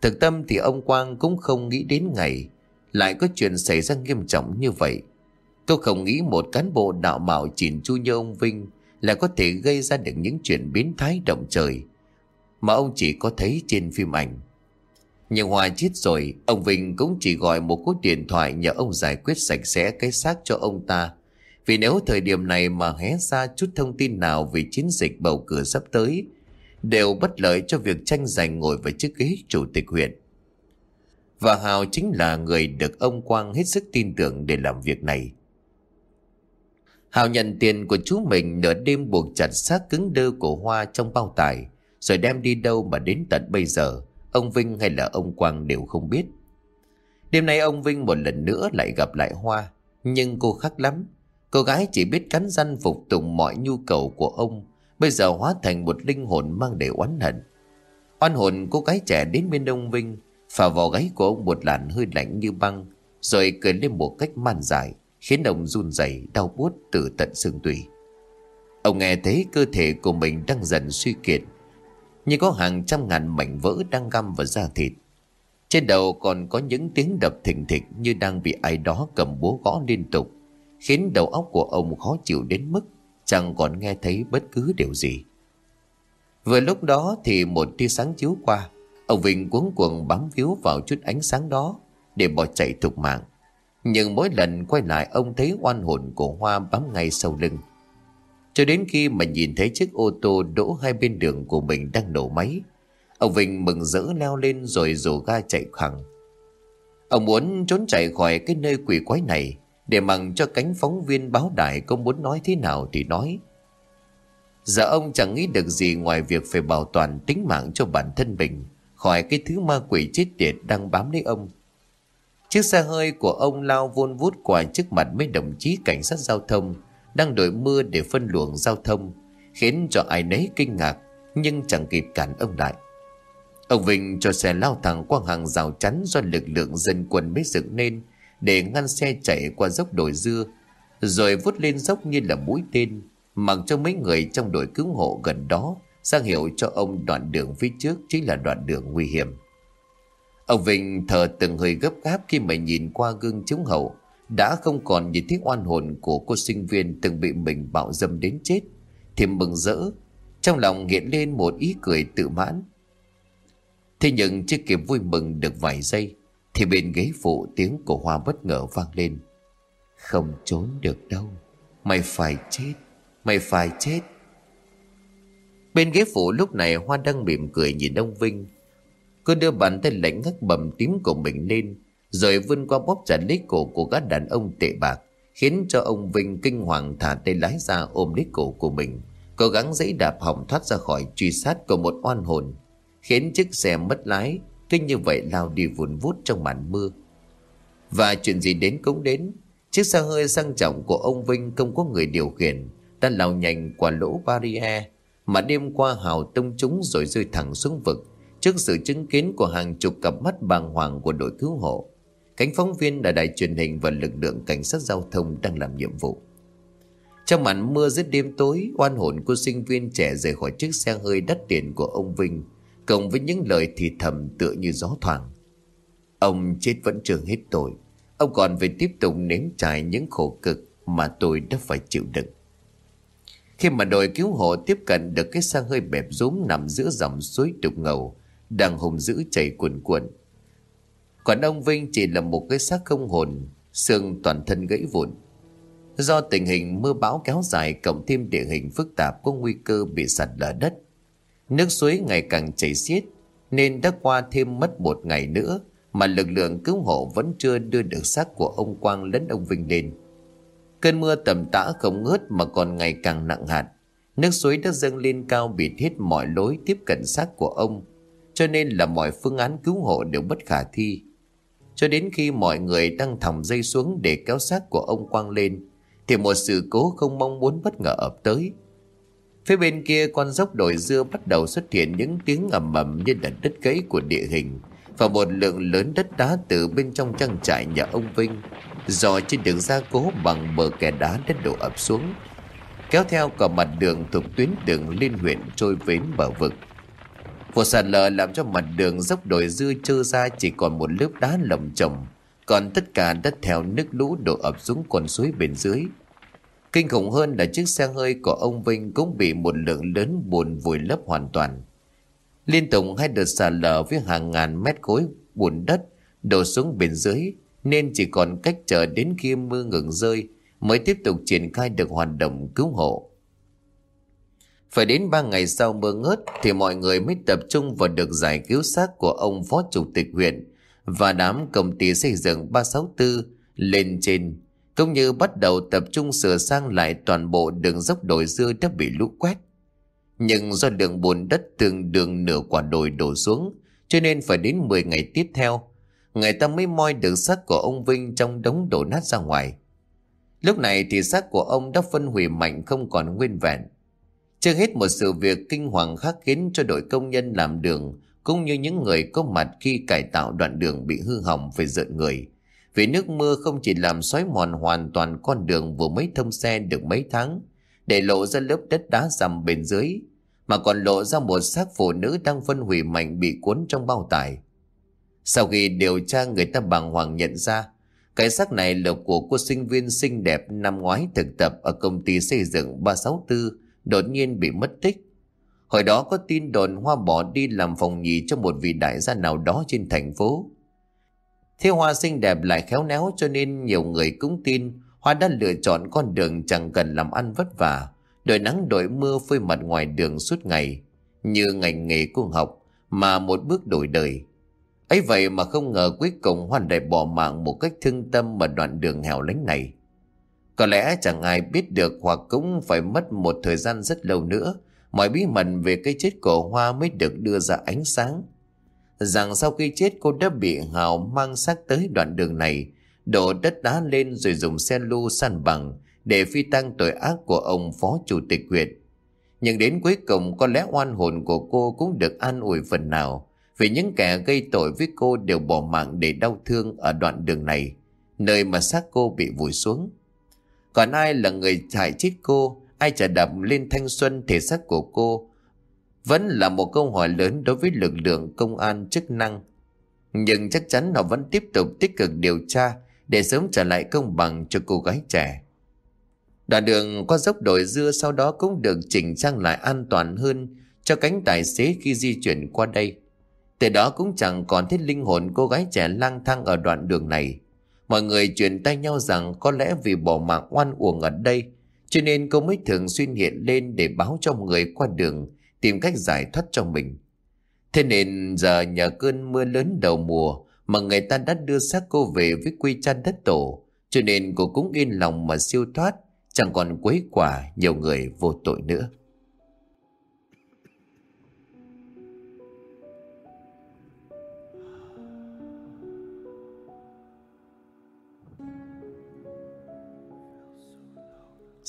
Thực tâm thì ông Quang cũng không nghĩ đến ngày lại có chuyện xảy ra nghiêm trọng như vậy. Tôi không nghĩ một cán bộ đạo mạo chỉn chu như ông Vinh là có thể gây ra được những chuyện biến thái động trời. mà ông chỉ có thấy trên phim ảnh. Nhưng hòa chết rồi, ông Vinh cũng chỉ gọi một cú điện thoại nhờ ông giải quyết sạch sẽ cái xác cho ông ta. Vì nếu thời điểm này mà hé ra chút thông tin nào về chiến dịch bầu cử sắp tới, đều bất lợi cho việc tranh giành ngồi vào chiếc ghế chủ tịch huyện. Và Hào chính là người được ông Quang hết sức tin tưởng để làm việc này. Hào nhận tiền của chú mình nửa đêm buộc chặt xác cứng đơ của Hoa trong bao tải, rồi đem đi đâu mà đến tận bây giờ, ông Vinh hay là ông Quang đều không biết. Đêm nay ông Vinh một lần nữa lại gặp lại Hoa, nhưng cô khác lắm. Cô gái chỉ biết cắn răng phục tùng mọi nhu cầu của ông, bây giờ hóa thành một linh hồn mang đầy oán hận. Oan hồn cô gái trẻ đến bên ông Vinh, phà vào gáy của ông một làn hơi lạnh như băng, rồi cười lên một cách man dại, khiến ông run rẩy đau buốt từ tận xương tủy. Ông nghe thấy cơ thể của mình đang dần suy kiệt, như có hàng trăm ngàn mảnh vỡ đang găm vào da thịt. Trên đầu còn có những tiếng đập thình thịch như đang bị ai đó cầm búa gõ liên tục, khiến đầu óc của ông khó chịu đến mức chẳng còn nghe thấy bất cứ điều gì. Vừa lúc đó thì một tia sáng chiếu qua, ông Vinh cuống cuồng bám víu vào chút ánh sáng đó để bỏ chạy thục mạng. Nhưng mỗi lần quay lại ông thấy oan hồn của Hoa bám ngay sau lưng. Cho đến khi mà nhìn thấy chiếc ô tô đỗ hai bên đường của mình đang nổ máy, ông Vinh mừng rỡ leo lên rồi rổ ga chạy khẳng. Ông muốn trốn chạy khỏi cái nơi quỷ quái này để mặc cho cánh phóng viên báo đài có muốn nói thế nào thì nói. Giờ ông chẳng nghĩ được gì ngoài việc phải bảo toàn tính mạng cho bản thân mình khỏi cái thứ ma quỷ chết tiệt đang bám lấy ông. Chiếc xe hơi của ông lao vun vút qua trước mặt mấy đồng chí cảnh sát giao thông đang đổi mưa để phân luồng giao thông, khiến cho ai nấy kinh ngạc nhưng chẳng kịp cản ông lại. Ông Vinh cho xe lao thẳng qua hàng rào chắn do lực lượng dân quân mới dựng nên để ngăn xe chạy qua dốc đồi dưa, rồi vút lên dốc như là mũi tên, mặc cho mấy người trong đội cứu hộ gần đó sang hiệu cho ông đoạn đường phía trước chính là đoạn đường nguy hiểm. Ông Vinh thở từng hơi gấp gáp khi mà nhìn qua gương chống hậu, đã không còn nhìn thấy oan hồn của cô sinh viên từng bị mình bạo dâm đến chết, thì mừng rỡ, trong lòng hiện lên một ý cười tự mãn. Thế nhưng chưa kịp vui mừng được vài giây, thì bên ghế phụ tiếng của Hoa bất ngờ vang lên. Không trốn được đâu, mày phải chết, mày phải chết. Bên ghế phụ lúc này Hoa đang mỉm cười nhìn ông Vinh, Cô đưa bàn tay lạnh ngắt bầm tím của mình lên, Rồi vươn qua bóp chặt lấy cổ của gã đàn ông tệ bạc, Khiến cho ông Vinh kinh hoàng thả tay lái ra ôm lấy cổ của mình, Cố gắng dãy đạp hỏng thoát ra khỏi truy sát của một oan hồn, Khiến chiếc xe mất lái, Cứ như vậy lao đi vùn vút trong màn mưa. Và chuyện gì đến cũng đến, Chiếc xe hơi sang trọng của ông Vinh không có người điều khiển, Đã lao nhanh qua lỗ barrier, Mà đêm qua hào tông chúng rồi rơi thẳng xuống vực. Trước sự chứng kiến của hàng chục cặp mắt bàng hoàng của đội cứu hộ, cánh phóng viên đã đài truyền hình và lực lượng cảnh sát giao thông đang làm nhiệm vụ. Trong màn mưa giữa đêm tối, oan hồn của sinh viên trẻ rời khỏi chiếc xe hơi đắt tiền của ông Vinh, cộng với những lời thì thầm tựa như gió thoảng. Ông chết vẫn chưa hết tội, ông còn phải tiếp tục nếm trải những khổ cực mà tôi đã phải chịu đựng. Khi mà đội cứu hộ tiếp cận được cái xe hơi bẹp rúm nằm giữa dòng suối đục ngầu, đang hùng dữ chảy cuồn cuộn. Còn ông Vinh chỉ là một cái xác không hồn, xương toàn thân gãy vụn. Do tình hình mưa bão kéo dài cộng thêm địa hình phức tạp có nguy cơ bị sạt lở đất. Nước suối ngày càng chảy xiết nên đã qua thêm mất một ngày nữa mà lực lượng cứu hộ vẫn chưa đưa được xác của ông Quang lẫn ông Vinh lên. Cơn mưa tầm tã không ngớt mà còn ngày càng nặng hạt. Nước suối đã dâng lên cao bịt hết mọi lối tiếp cận xác của ông cho nên là mọi phương án cứu hộ đều bất khả thi. Cho đến khi mọi người đang thòng dây xuống để kéo xác của ông Quang lên, thì một sự cố không mong muốn bất ngờ ập tới. Phía bên kia con dốc đồi dưa bắt đầu xuất hiện những tiếng ầm ầm như là đất gãy của địa hình và một lượng lớn đất đá từ bên trong trang trại nhà ông Vinh dò trên đường gia cố bằng bờ kè đá đất đổ ập xuống kéo theo cả mặt đường thuộc tuyến đường liên huyện trôi vến bờ vực Vụ sạt lở làm cho mặt đường dốc đồi dư trơ ra chỉ còn một lớp đá lầm chồng, còn tất cả đất theo nước lũ đổ ập xuống con suối bên dưới. Kinh khủng hơn là chiếc xe hơi của ông Vinh cũng bị một lượng lớn bùn vùi lấp hoàn toàn. Liên tục hai đợt sạt lở với hàng ngàn mét khối bùn đất đổ xuống bên dưới nên chỉ còn cách chờ đến khi mưa ngừng rơi mới tiếp tục triển khai được hoạt động cứu hộ. Phải đến ba ngày sau mưa ngớt thì mọi người mới tập trung vào được giải cứu xác của ông phó chủ tịch huyện và đám công ty xây dựng 364 lên trên, cũng như bắt đầu tập trung sửa sang lại toàn bộ đường dốc đồi dưa đã bị lũ quét. Nhưng do đường bùn đất tương đương nửa quả đồi đổ xuống, cho nên phải đến 10 ngày tiếp theo, người ta mới moi được xác của ông Vinh trong đống đổ nát ra ngoài. Lúc này thì xác của ông đã phân hủy mạnh không còn nguyên vẹn. Chưa hết một sự việc kinh hoàng khác khiến cho đội công nhân làm đường cũng như những người có mặt khi cải tạo đoạn đường bị hư hỏng phải giận người. Vì nước mưa không chỉ làm xói mòn hoàn toàn con đường vừa mới thông xe được mấy tháng, để lộ ra lớp đất đá rằm bên dưới, mà còn lộ ra một xác phụ nữ đang phân hủy mạnh bị cuốn trong bao tải. Sau khi điều tra người ta bàng hoàng nhận ra, cái xác này là của cô sinh viên xinh đẹp năm ngoái thực tập ở công ty xây dựng 364, đột nhiên bị mất tích. Hồi đó có tin đồn Hoa bỏ đi làm phòng nhì cho một vị đại gia nào đó trên thành phố. Thế Hoa xinh đẹp lại khéo léo cho nên nhiều người cũng tin Hoa đã lựa chọn con đường chẳng cần làm ăn vất vả, đội nắng đội mưa phơi mặt ngoài đường suốt ngày, như ngành nghề cô học mà một bước đổi đời. ấy vậy mà không ngờ cuối cùng Hoa lại bỏ mạng một cách thương tâm mà đoạn đường hẻo lánh này. Có lẽ chẳng ai biết được hoặc cũng phải mất một thời gian rất lâu nữa mọi bí mật về cái chết của Hoa mới được đưa ra ánh sáng. Rằng sau khi chết cô đã bị Hào mang xác tới đoạn đường này, đổ đất đá lên rồi dùng xe lu san bằng để phi tăng tội ác của ông phó chủ tịch huyện. Nhưng đến cuối cùng có lẽ oan hồn của cô cũng được an ủi phần nào vì những kẻ gây tội với cô đều bỏ mạng để đau thương ở đoạn đường này, nơi mà xác cô bị vùi xuống. Còn ai là người hại chết cô, Ai trả đập lên thanh xuân thể xác của cô Vẫn là một câu hỏi lớn đối với lực lượng công an chức năng Nhưng chắc chắn họ vẫn tiếp tục tích cực điều tra Để sớm trả lại công bằng cho cô gái trẻ Đoạn đường qua dốc đồi dưa sau đó cũng được chỉnh trang lại an toàn hơn cho cánh tài xế khi di chuyển qua đây. Từ đó cũng chẳng còn thấy linh hồn cô gái trẻ lang thang ở đoạn đường này. Mọi người truyền tay nhau rằng có lẽ vì bỏ mạng oan uổng ở đây, cho nên cô mới thường xuyên hiện lên để báo cho người qua đường, tìm cách giải thoát cho mình. Thế nên giờ nhờ cơn mưa lớn đầu mùa mà người ta đã đưa xác cô về với quy chăn đất tổ, cho nên cô cũng yên lòng mà siêu thoát, chẳng còn quấy quả nhiều người vô tội nữa.